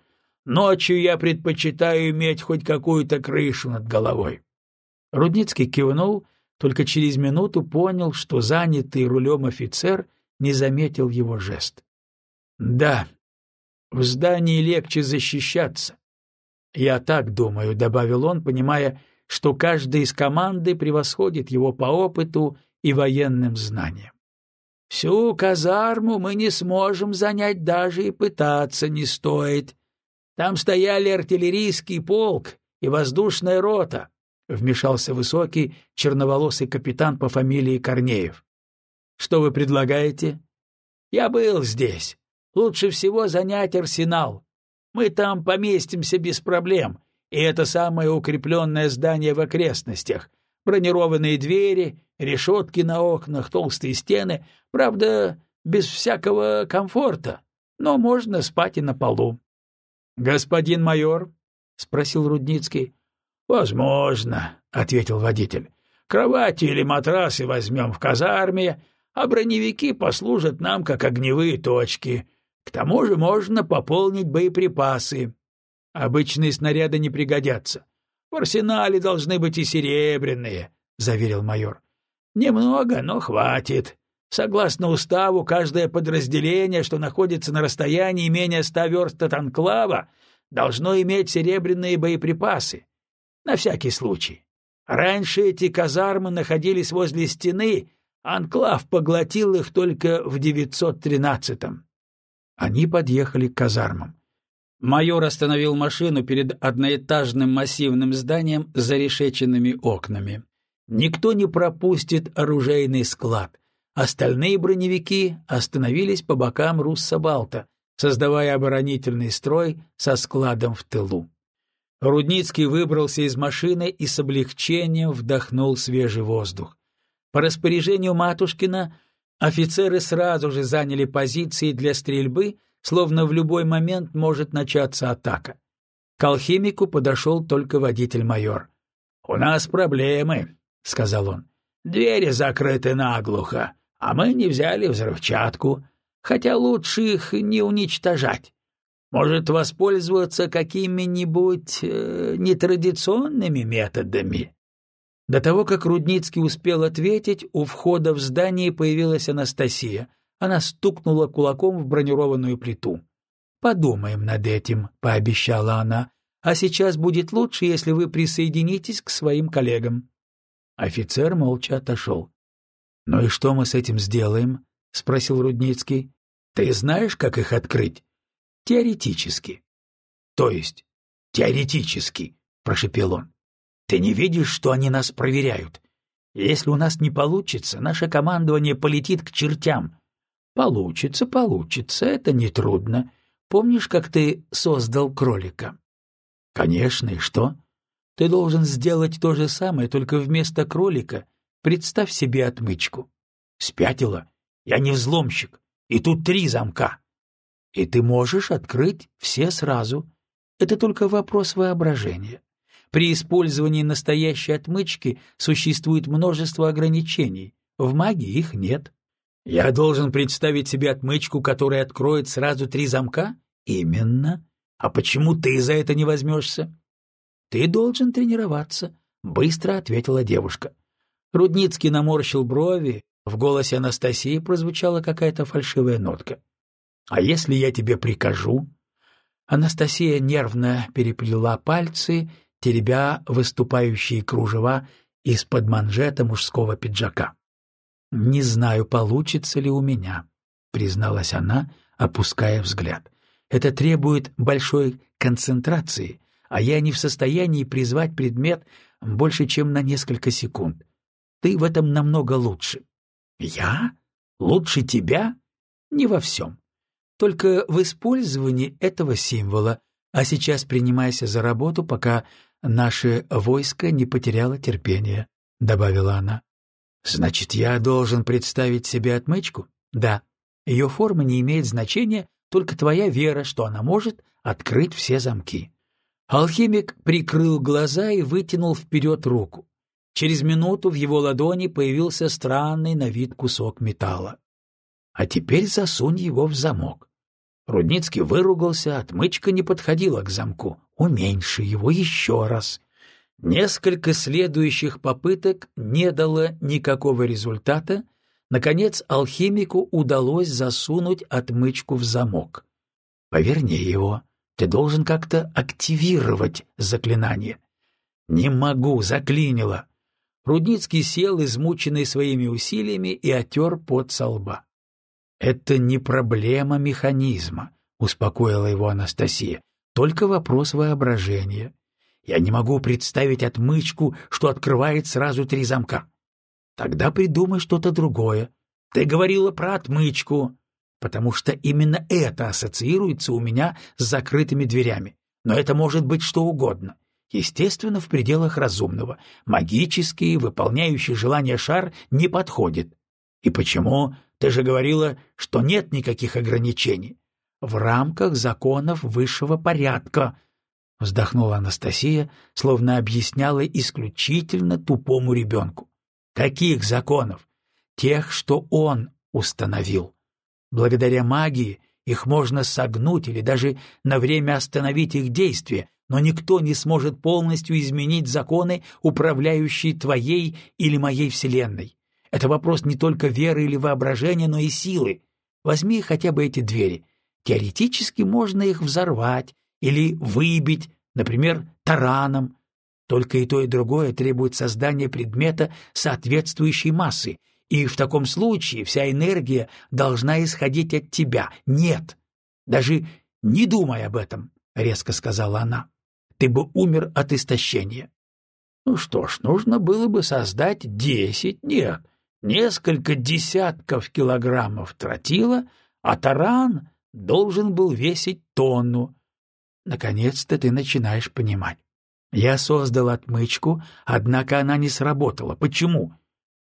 «Ночью я предпочитаю иметь хоть какую-то крышу над головой». Рудницкий кивнул, только через минуту понял, что занятый рулем офицер не заметил его жест. «Да, в здании легче защищаться». «Я так думаю», — добавил он, понимая, что каждый из команды превосходит его по опыту и военным знаниям. Всю казарму мы не сможем занять даже и пытаться не стоит. Там стояли артиллерийский полк и воздушная рота. вмешался высокий, черноволосый капитан по фамилии Корнеев. «Что вы предлагаете?» «Я был здесь. Лучше всего занять арсенал. Мы там поместимся без проблем, и это самое укрепленное здание в окрестностях. Бронированные двери, решетки на окнах, толстые стены. Правда, без всякого комфорта, но можно спать и на полу. — Господин майор? — спросил Рудницкий. — Возможно, — ответил водитель. — Кровати или матрасы возьмем в казарме, а броневики послужат нам как огневые точки. К тому же можно пополнить боеприпасы. Обычные снаряды не пригодятся. В арсенале должны быть и серебряные, — заверил майор. — Немного, но хватит. Согласно уставу, каждое подразделение, что находится на расстоянии менее ста верст от анклава, должно иметь серебряные боеприпасы. На всякий случай. Раньше эти казармы находились возле стены, анклав поглотил их только в 913-м. Они подъехали к казармам. Майор остановил машину перед одноэтажным массивным зданием с зарешеченными окнами. Никто не пропустит оружейный склад. Остальные броневики остановились по бокам Руссобалта, создавая оборонительный строй со складом в тылу. Рудницкий выбрался из машины и с облегчением вдохнул свежий воздух. По распоряжению Матушкина офицеры сразу же заняли позиции для стрельбы, словно в любой момент может начаться атака. К алхимику подошел только водитель-майор. «У нас проблемы», — сказал он. «Двери закрыты наглухо а мы не взяли взрывчатку, хотя лучше их не уничтожать. Может, воспользоваться какими-нибудь э, нетрадиционными методами?» До того, как Рудницкий успел ответить, у входа в здание появилась Анастасия. Она стукнула кулаком в бронированную плиту. «Подумаем над этим», — пообещала она. «А сейчас будет лучше, если вы присоединитесь к своим коллегам». Офицер молча отошел. «Ну и что мы с этим сделаем?» — спросил Рудницкий. «Ты знаешь, как их открыть?» «Теоретически». «То есть?» «Теоретически», — прошепел он. «Ты не видишь, что они нас проверяют? Если у нас не получится, наше командование полетит к чертям». «Получится, получится, это нетрудно. Помнишь, как ты создал кролика?» «Конечно, и что?» «Ты должен сделать то же самое, только вместо кролика Представь себе отмычку. Спятила. Я не взломщик. И тут три замка. И ты можешь открыть все сразу. Это только вопрос воображения. При использовании настоящей отмычки существует множество ограничений. В магии их нет. Я должен представить себе отмычку, которая откроет сразу три замка? Именно. А почему ты за это не возьмешься? Ты должен тренироваться, — быстро ответила девушка. Рудницкий наморщил брови, в голосе Анастасии прозвучала какая-то фальшивая нотка. «А если я тебе прикажу?» Анастасия нервно переплела пальцы, теребя выступающие кружева из-под манжета мужского пиджака. «Не знаю, получится ли у меня», — призналась она, опуская взгляд. «Это требует большой концентрации, а я не в состоянии призвать предмет больше, чем на несколько секунд. Ты в этом намного лучше. Я? Лучше тебя? Не во всем. Только в использовании этого символа, а сейчас принимайся за работу, пока наше войско не потеряло терпение, — добавила она. Значит, я должен представить себе отмычку? Да. Ее форма не имеет значения, только твоя вера, что она может открыть все замки. Алхимик прикрыл глаза и вытянул вперед руку. Через минуту в его ладони появился странный на вид кусок металла. «А теперь засунь его в замок». Рудницкий выругался, отмычка не подходила к замку. «Уменьши его еще раз». Несколько следующих попыток не дало никакого результата. Наконец алхимику удалось засунуть отмычку в замок. «Поверни его. Ты должен как-то активировать заклинание». «Не могу, заклинило», Рудницкий сел, измученный своими усилиями, и отер пот со лба. «Это не проблема механизма», — успокоила его Анастасия, — «только вопрос воображения. Я не могу представить отмычку, что открывает сразу три замка. Тогда придумай что-то другое. Ты говорила про отмычку, потому что именно это ассоциируется у меня с закрытыми дверями. Но это может быть что угодно. Естественно, в пределах разумного. Магический, выполняющий желание шар не подходит. И почему? Ты же говорила, что нет никаких ограничений. В рамках законов высшего порядка, вздохнула Анастасия, словно объясняла исключительно тупому ребенку. Каких законов? Тех, что он установил. Благодаря магии их можно согнуть или даже на время остановить их действие, но никто не сможет полностью изменить законы, управляющие твоей или моей Вселенной. Это вопрос не только веры или воображения, но и силы. Возьми хотя бы эти двери. Теоретически можно их взорвать или выбить, например, тараном. Только и то, и другое требует создания предмета соответствующей массы, и в таком случае вся энергия должна исходить от тебя. Нет, даже не думай об этом, — резко сказала она. Ты бы умер от истощения. Ну что ж, нужно было бы создать десять, нет, несколько десятков килограммов тротила, а таран должен был весить тонну. Наконец-то ты начинаешь понимать. Я создал отмычку, однако она не сработала. Почему?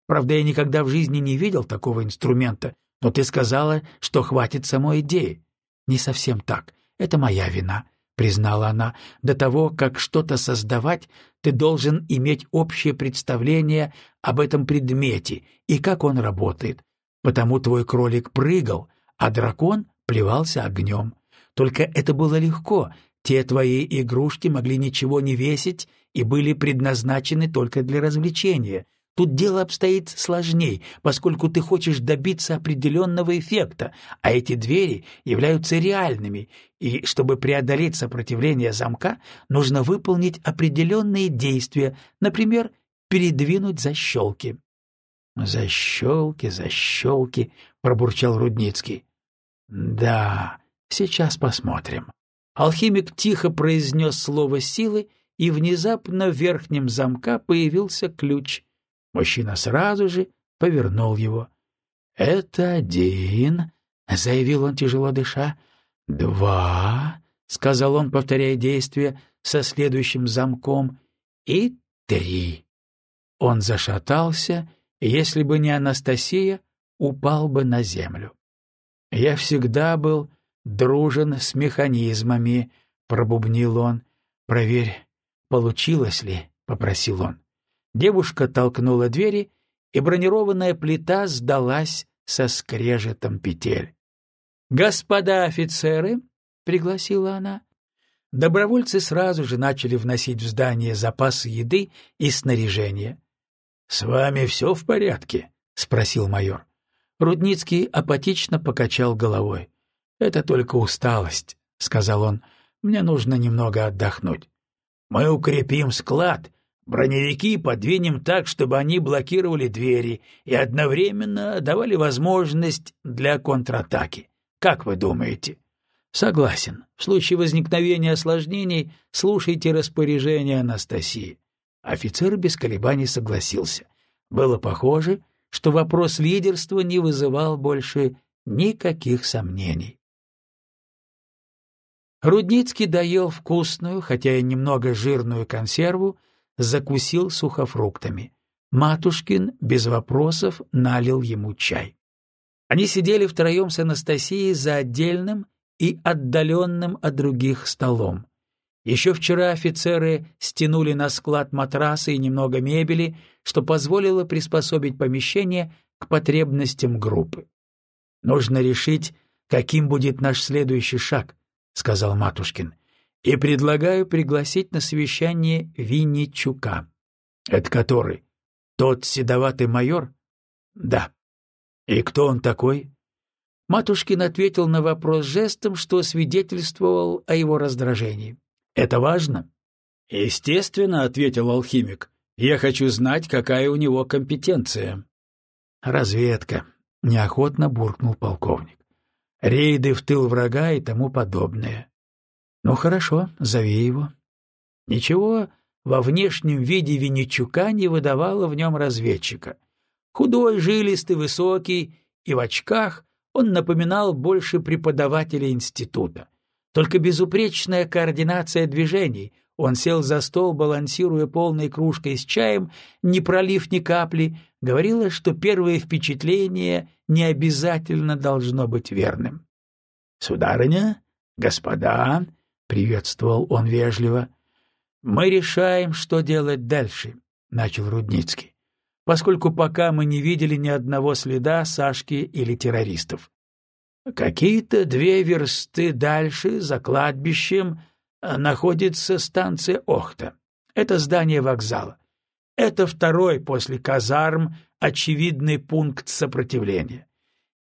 Правда, я никогда в жизни не видел такого инструмента, но ты сказала, что хватит самой идеи. Не совсем так. Это моя вина, признала она. До того, как что-то создавать, ты должен иметь общее представление об этом предмете и как он работает. Потому твой кролик прыгал, а дракон плевался огнем. Только это было легко. Те твои игрушки могли ничего не весить и были предназначены только для развлечения. Тут дело обстоит сложней, поскольку ты хочешь добиться определенного эффекта, а эти двери являются реальными, и чтобы преодолеть сопротивление замка, нужно выполнить определенные действия, например, передвинуть защелки. «Защелки, защелки», — пробурчал Рудницкий. «Да, сейчас посмотрим». Алхимик тихо произнес слово силы, и внезапно в верхнем замка появился ключ. Мужчина сразу же повернул его. «Это один», — заявил он, тяжело дыша. «Два», — сказал он, повторяя действие со следующим замком. «И три». Он зашатался, и если бы не Анастасия, упал бы на землю. «Я всегда был дружен с механизмами», — пробубнил он. «Проверь, получилось ли?» — попросил он. Девушка толкнула двери, и бронированная плита сдалась со скрежетом петель. «Господа офицеры!» — пригласила она. Добровольцы сразу же начали вносить в здание запасы еды и снаряжения. «С вами все в порядке?» — спросил майор. Рудницкий апатично покачал головой. «Это только усталость», — сказал он. «Мне нужно немного отдохнуть». «Мы укрепим склад Броневики подвинем так, чтобы они блокировали двери и одновременно давали возможность для контратаки. Как вы думаете? Согласен. В случае возникновения осложнений слушайте распоряжение Анастасии. Офицер без колебаний согласился. Было похоже, что вопрос лидерства не вызывал больше никаких сомнений. Рудницкий доел вкусную, хотя и немного жирную консерву, закусил сухофруктами. Матушкин без вопросов налил ему чай. Они сидели втроем с Анастасией за отдельным и отдаленным от других столом. Еще вчера офицеры стянули на склад матрасы и немного мебели, что позволило приспособить помещение к потребностям группы. «Нужно решить, каким будет наш следующий шаг», — сказал Матушкин и предлагаю пригласить на совещание Винничука. — Это который? Тот седоватый майор? — Да. — И кто он такой? Матушкин ответил на вопрос жестом, что свидетельствовал о его раздражении. — Это важно? — Естественно, — ответил алхимик. — Я хочу знать, какая у него компетенция. — Разведка, — неохотно буркнул полковник. — Рейды в тыл врага и тому подобное. Ну хорошо, зови его. Ничего во внешнем виде Винничука не выдавало в нем разведчика. Худой, жилистый, высокий и в очках он напоминал больше преподавателя института. Только безупречная координация движений — он сел за стол, балансируя полной кружкой с чаем, не пролив ни капли, говорила, что первое впечатление не обязательно должно быть верным. — Сударыня, господа, — приветствовал он вежливо, — мы решаем, что делать дальше, — начал Рудницкий, — поскольку пока мы не видели ни одного следа Сашки или террористов. Какие-то две версты дальше, за кладбищем, — находится станция Охта. Это здание вокзала. Это второй после казарм очевидный пункт сопротивления.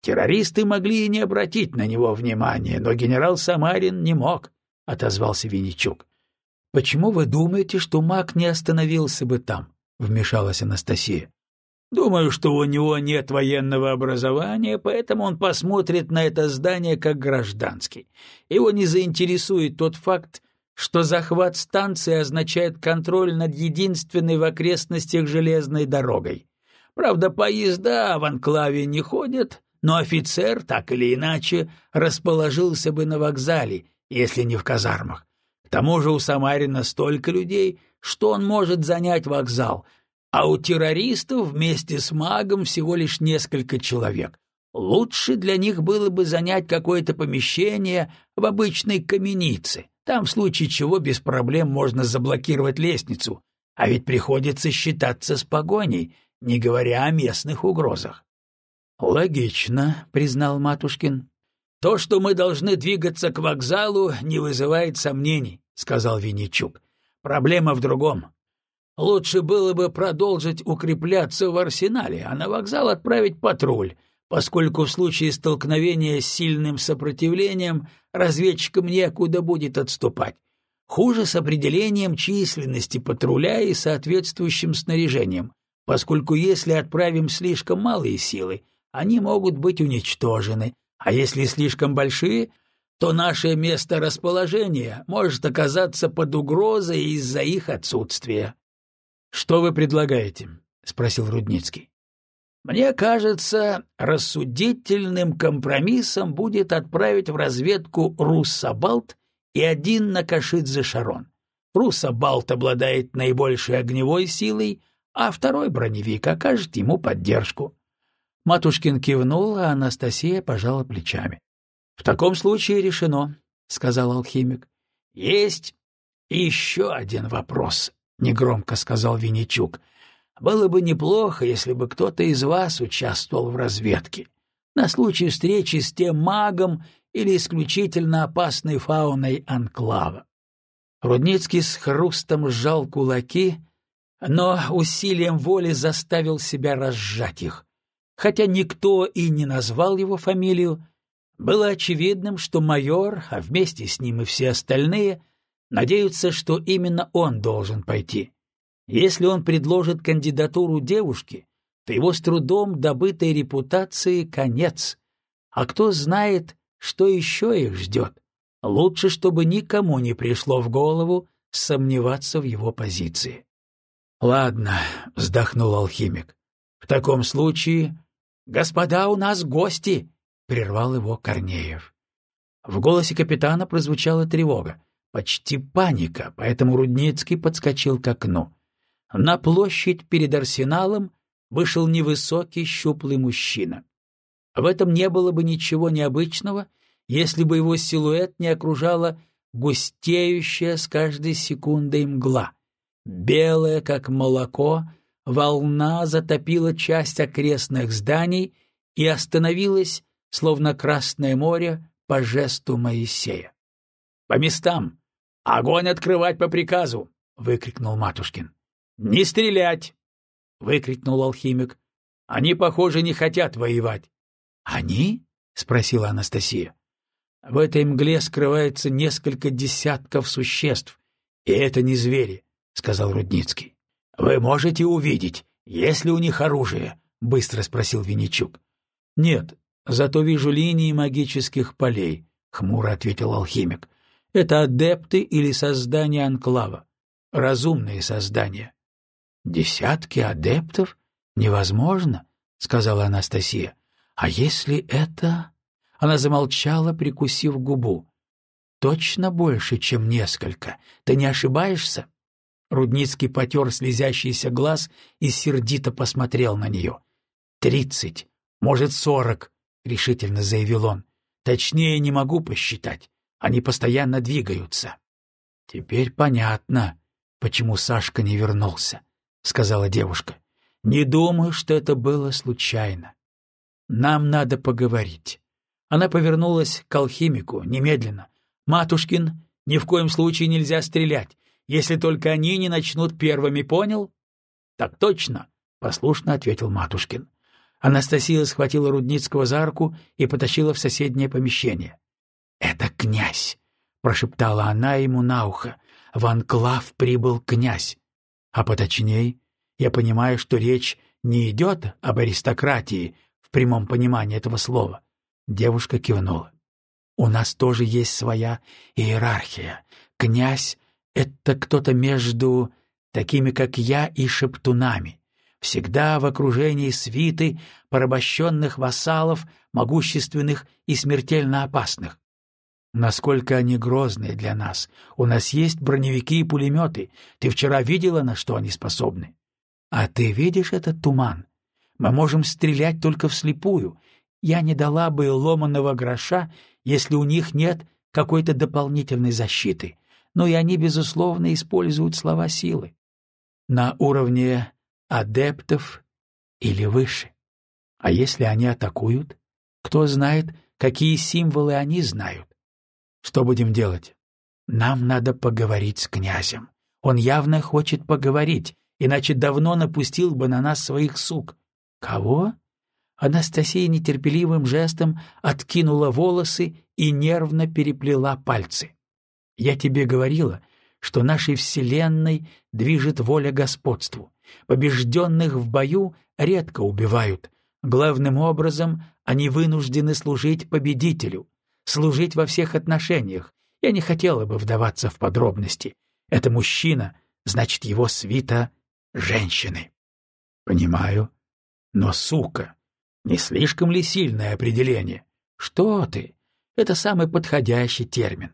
Террористы могли и не обратить на него внимания, но генерал Самарин не мог, — отозвался Винничук. — Почему вы думаете, что маг не остановился бы там? — вмешалась Анастасия. — Думаю, что у него нет военного образования, поэтому он посмотрит на это здание как гражданский. Его не заинтересует тот факт, что захват станции означает контроль над единственной в окрестностях железной дорогой. Правда, поезда в анклаве не ходят, но офицер, так или иначе, расположился бы на вокзале, если не в казармах. К тому же у Самарина столько людей, что он может занять вокзал, а у террористов вместе с магом всего лишь несколько человек. Лучше для них было бы занять какое-то помещение в обычной каменице — там в случае чего без проблем можно заблокировать лестницу, а ведь приходится считаться с погоней, не говоря о местных угрозах. — Логично, — признал Матушкин. — То, что мы должны двигаться к вокзалу, не вызывает сомнений, — сказал Винничук. — Проблема в другом. Лучше было бы продолжить укрепляться в арсенале, а на вокзал отправить патруль, поскольку в случае столкновения с сильным сопротивлением разведчикам некуда будет отступать. Хуже с определением численности патруля и соответствующим снаряжением, поскольку если отправим слишком малые силы, они могут быть уничтожены, а если слишком большие, то наше место расположения может оказаться под угрозой из-за их отсутствия. — Что вы предлагаете? — спросил Рудницкий. Мне кажется, рассудительным компромиссом будет отправить в разведку Руссобалт и один Накашидзе-Шарон. Руссобалт обладает наибольшей огневой силой, а второй броневик окажет ему поддержку. Матушкин кивнул, а Анастасия пожала плечами. — В таком случае решено, — сказал алхимик. — Есть еще один вопрос, — негромко сказал Винничук. — было бы неплохо, если бы кто-то из вас участвовал в разведке. На случай встречи с тем магом или исключительно опасной фауной анклава. Рудницкий с хрустом сжал кулаки, но усилием воли заставил себя разжать их. Хотя никто и не назвал его фамилию, было очевидным, что майор, а вместе с ним и все остальные, надеются, что именно он должен пойти. Если он предложит кандидатуру девушки, то его с трудом добытой репутации конец. А кто знает, что еще их ждет. Лучше, чтобы никому не пришло в голову сомневаться в его позиции. — Ладно, — вздохнул алхимик. — В таком случае... — Господа, у нас гости! — прервал его Корнеев. В голосе капитана прозвучала тревога, почти паника, поэтому Рудницкий подскочил к окну. На площадь перед арсеналом вышел невысокий щуплый мужчина. В этом не было бы ничего необычного, если бы его силуэт не окружала густеющая с каждой секундой мгла. Белая, как молоко, волна затопила часть окрестных зданий и остановилась, словно Красное море, по жесту Моисея. — По местам! Огонь открывать по приказу! — выкрикнул Матушкин. «Не стрелять!» — выкрикнул алхимик. «Они, похоже, не хотят воевать». «Они?» — спросила Анастасия. «В этой мгле скрывается несколько десятков существ, и это не звери», — сказал Рудницкий. «Вы можете увидеть, есть ли у них оружие?» — быстро спросил Винничук. «Нет, зато вижу линии магических полей», — хмуро ответил алхимик. «Это адепты или создание анклава. разумные создания. «Десятки адептов? Невозможно», — сказала Анастасия. «А если это...» Она замолчала, прикусив губу. «Точно больше, чем несколько. Ты не ошибаешься?» Рудницкий потер слезящийся глаз и сердито посмотрел на нее. «Тридцать, может, сорок», — решительно заявил он. «Точнее не могу посчитать. Они постоянно двигаются». «Теперь понятно, почему Сашка не вернулся», — сказала девушка. «Не думаю, что это было случайно. Нам надо поговорить». Она повернулась к алхимику немедленно. «Матушкин, ни в коем случае нельзя стрелять, если только они не начнут первыми, понял?» «Так точно», — послушно ответил Матушкин. Анастасия схватила Рудницкого за руку и потащила в соседнее помещение. «Это князь!» — прошептала она ему на ухо. «В анклав прибыл князь. А поточней, я понимаю, что речь не идет об аристократии в прямом понимании этого слова». Девушка кивнула. «У нас тоже есть своя иерархия. Князь — это кто-то между такими, как я, и шептунами всегда в окружении свиты порабощенных вассалов, могущественных и смертельно опасных. Насколько они грозные для нас. У нас есть броневики и пулеметы. Ты вчера видела, на что они способны? А ты видишь этот туман? Мы можем стрелять только вслепую. Я не дала бы ломаного гроша, если у них нет какой-то дополнительной защиты. Но и они, безусловно, используют слова силы. На уровне адептов или выше. А если они атакуют, кто знает, какие символы они знают? Что будем делать? Нам надо поговорить с князем. Он явно хочет поговорить, иначе давно напустил бы на нас своих сук. Кого? Анастасия нетерпеливым жестом откинула волосы и нервно переплела пальцы. Я тебе говорила, что нашей Вселенной движет воля господству. Побежденных в бою редко убивают. Главным образом они вынуждены служить победителю, служить во всех отношениях. Я не хотела бы вдаваться в подробности. Это мужчина, значит, его свита — женщины. Понимаю. Но, сука, не слишком ли сильное определение? Что ты? Это самый подходящий термин.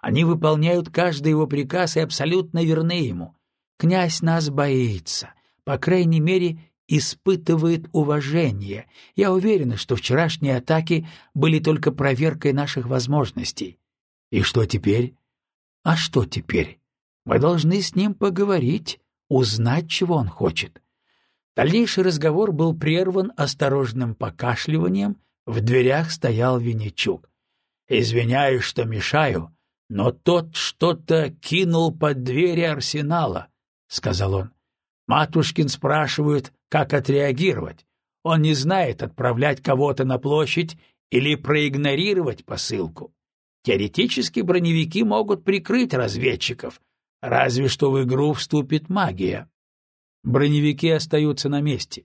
Они выполняют каждый его приказ и абсолютно верны ему. Князь нас боится, по крайней мере, испытывает уважение. Я уверена, что вчерашние атаки были только проверкой наших возможностей. И что теперь? А что теперь? Мы должны с ним поговорить, узнать, чего он хочет. Дальнейший разговор был прерван осторожным покашливанием, в дверях стоял Винничук. «Извиняюсь, что мешаю, но тот что-то кинул под двери арсенала. — сказал он. «Матушкин спрашивает, как отреагировать. Он не знает, отправлять кого-то на площадь или проигнорировать посылку. Теоретически броневики могут прикрыть разведчиков, разве что в игру вступит магия. Броневики остаются на месте.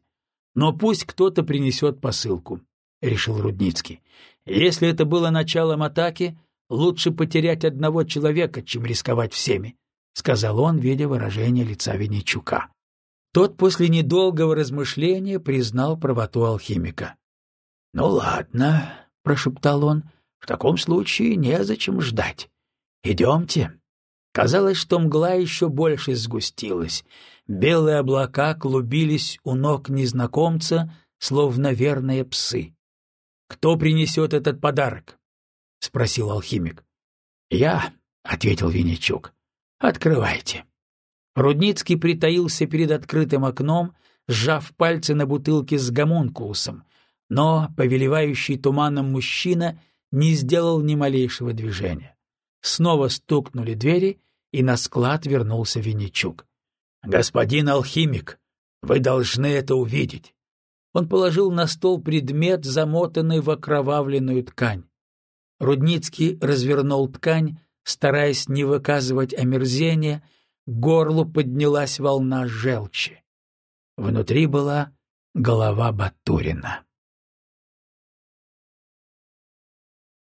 Но пусть кто-то принесет посылку», — решил Рудницкий. «Если это было началом атаки, лучше потерять одного человека, чем рисковать всеми. — сказал он, видя выражение лица Винничука. Тот после недолгого размышления признал правоту алхимика. — Ну ладно, — прошептал он, — в таком случае незачем ждать. Идемте. Казалось, что мгла еще больше сгустилась. Белые облака клубились у ног незнакомца, словно верные псы. — Кто принесет этот подарок? — спросил алхимик. — Я, — ответил Винничук. Открывайте. Рудницкий притаился перед открытым окном, сжав пальцы на бутылке с гомункулусом, но повелевающий туманом мужчина не сделал ни малейшего движения. Снова стукнули двери, и на склад вернулся Винничук. «Господин алхимик, вы должны это увидеть». Он положил на стол предмет, замотанный в окровавленную ткань. Рудницкий развернул ткань, Стараясь не выказывать омерзения, к горлу поднялась волна желчи. Внутри была голова Батурина.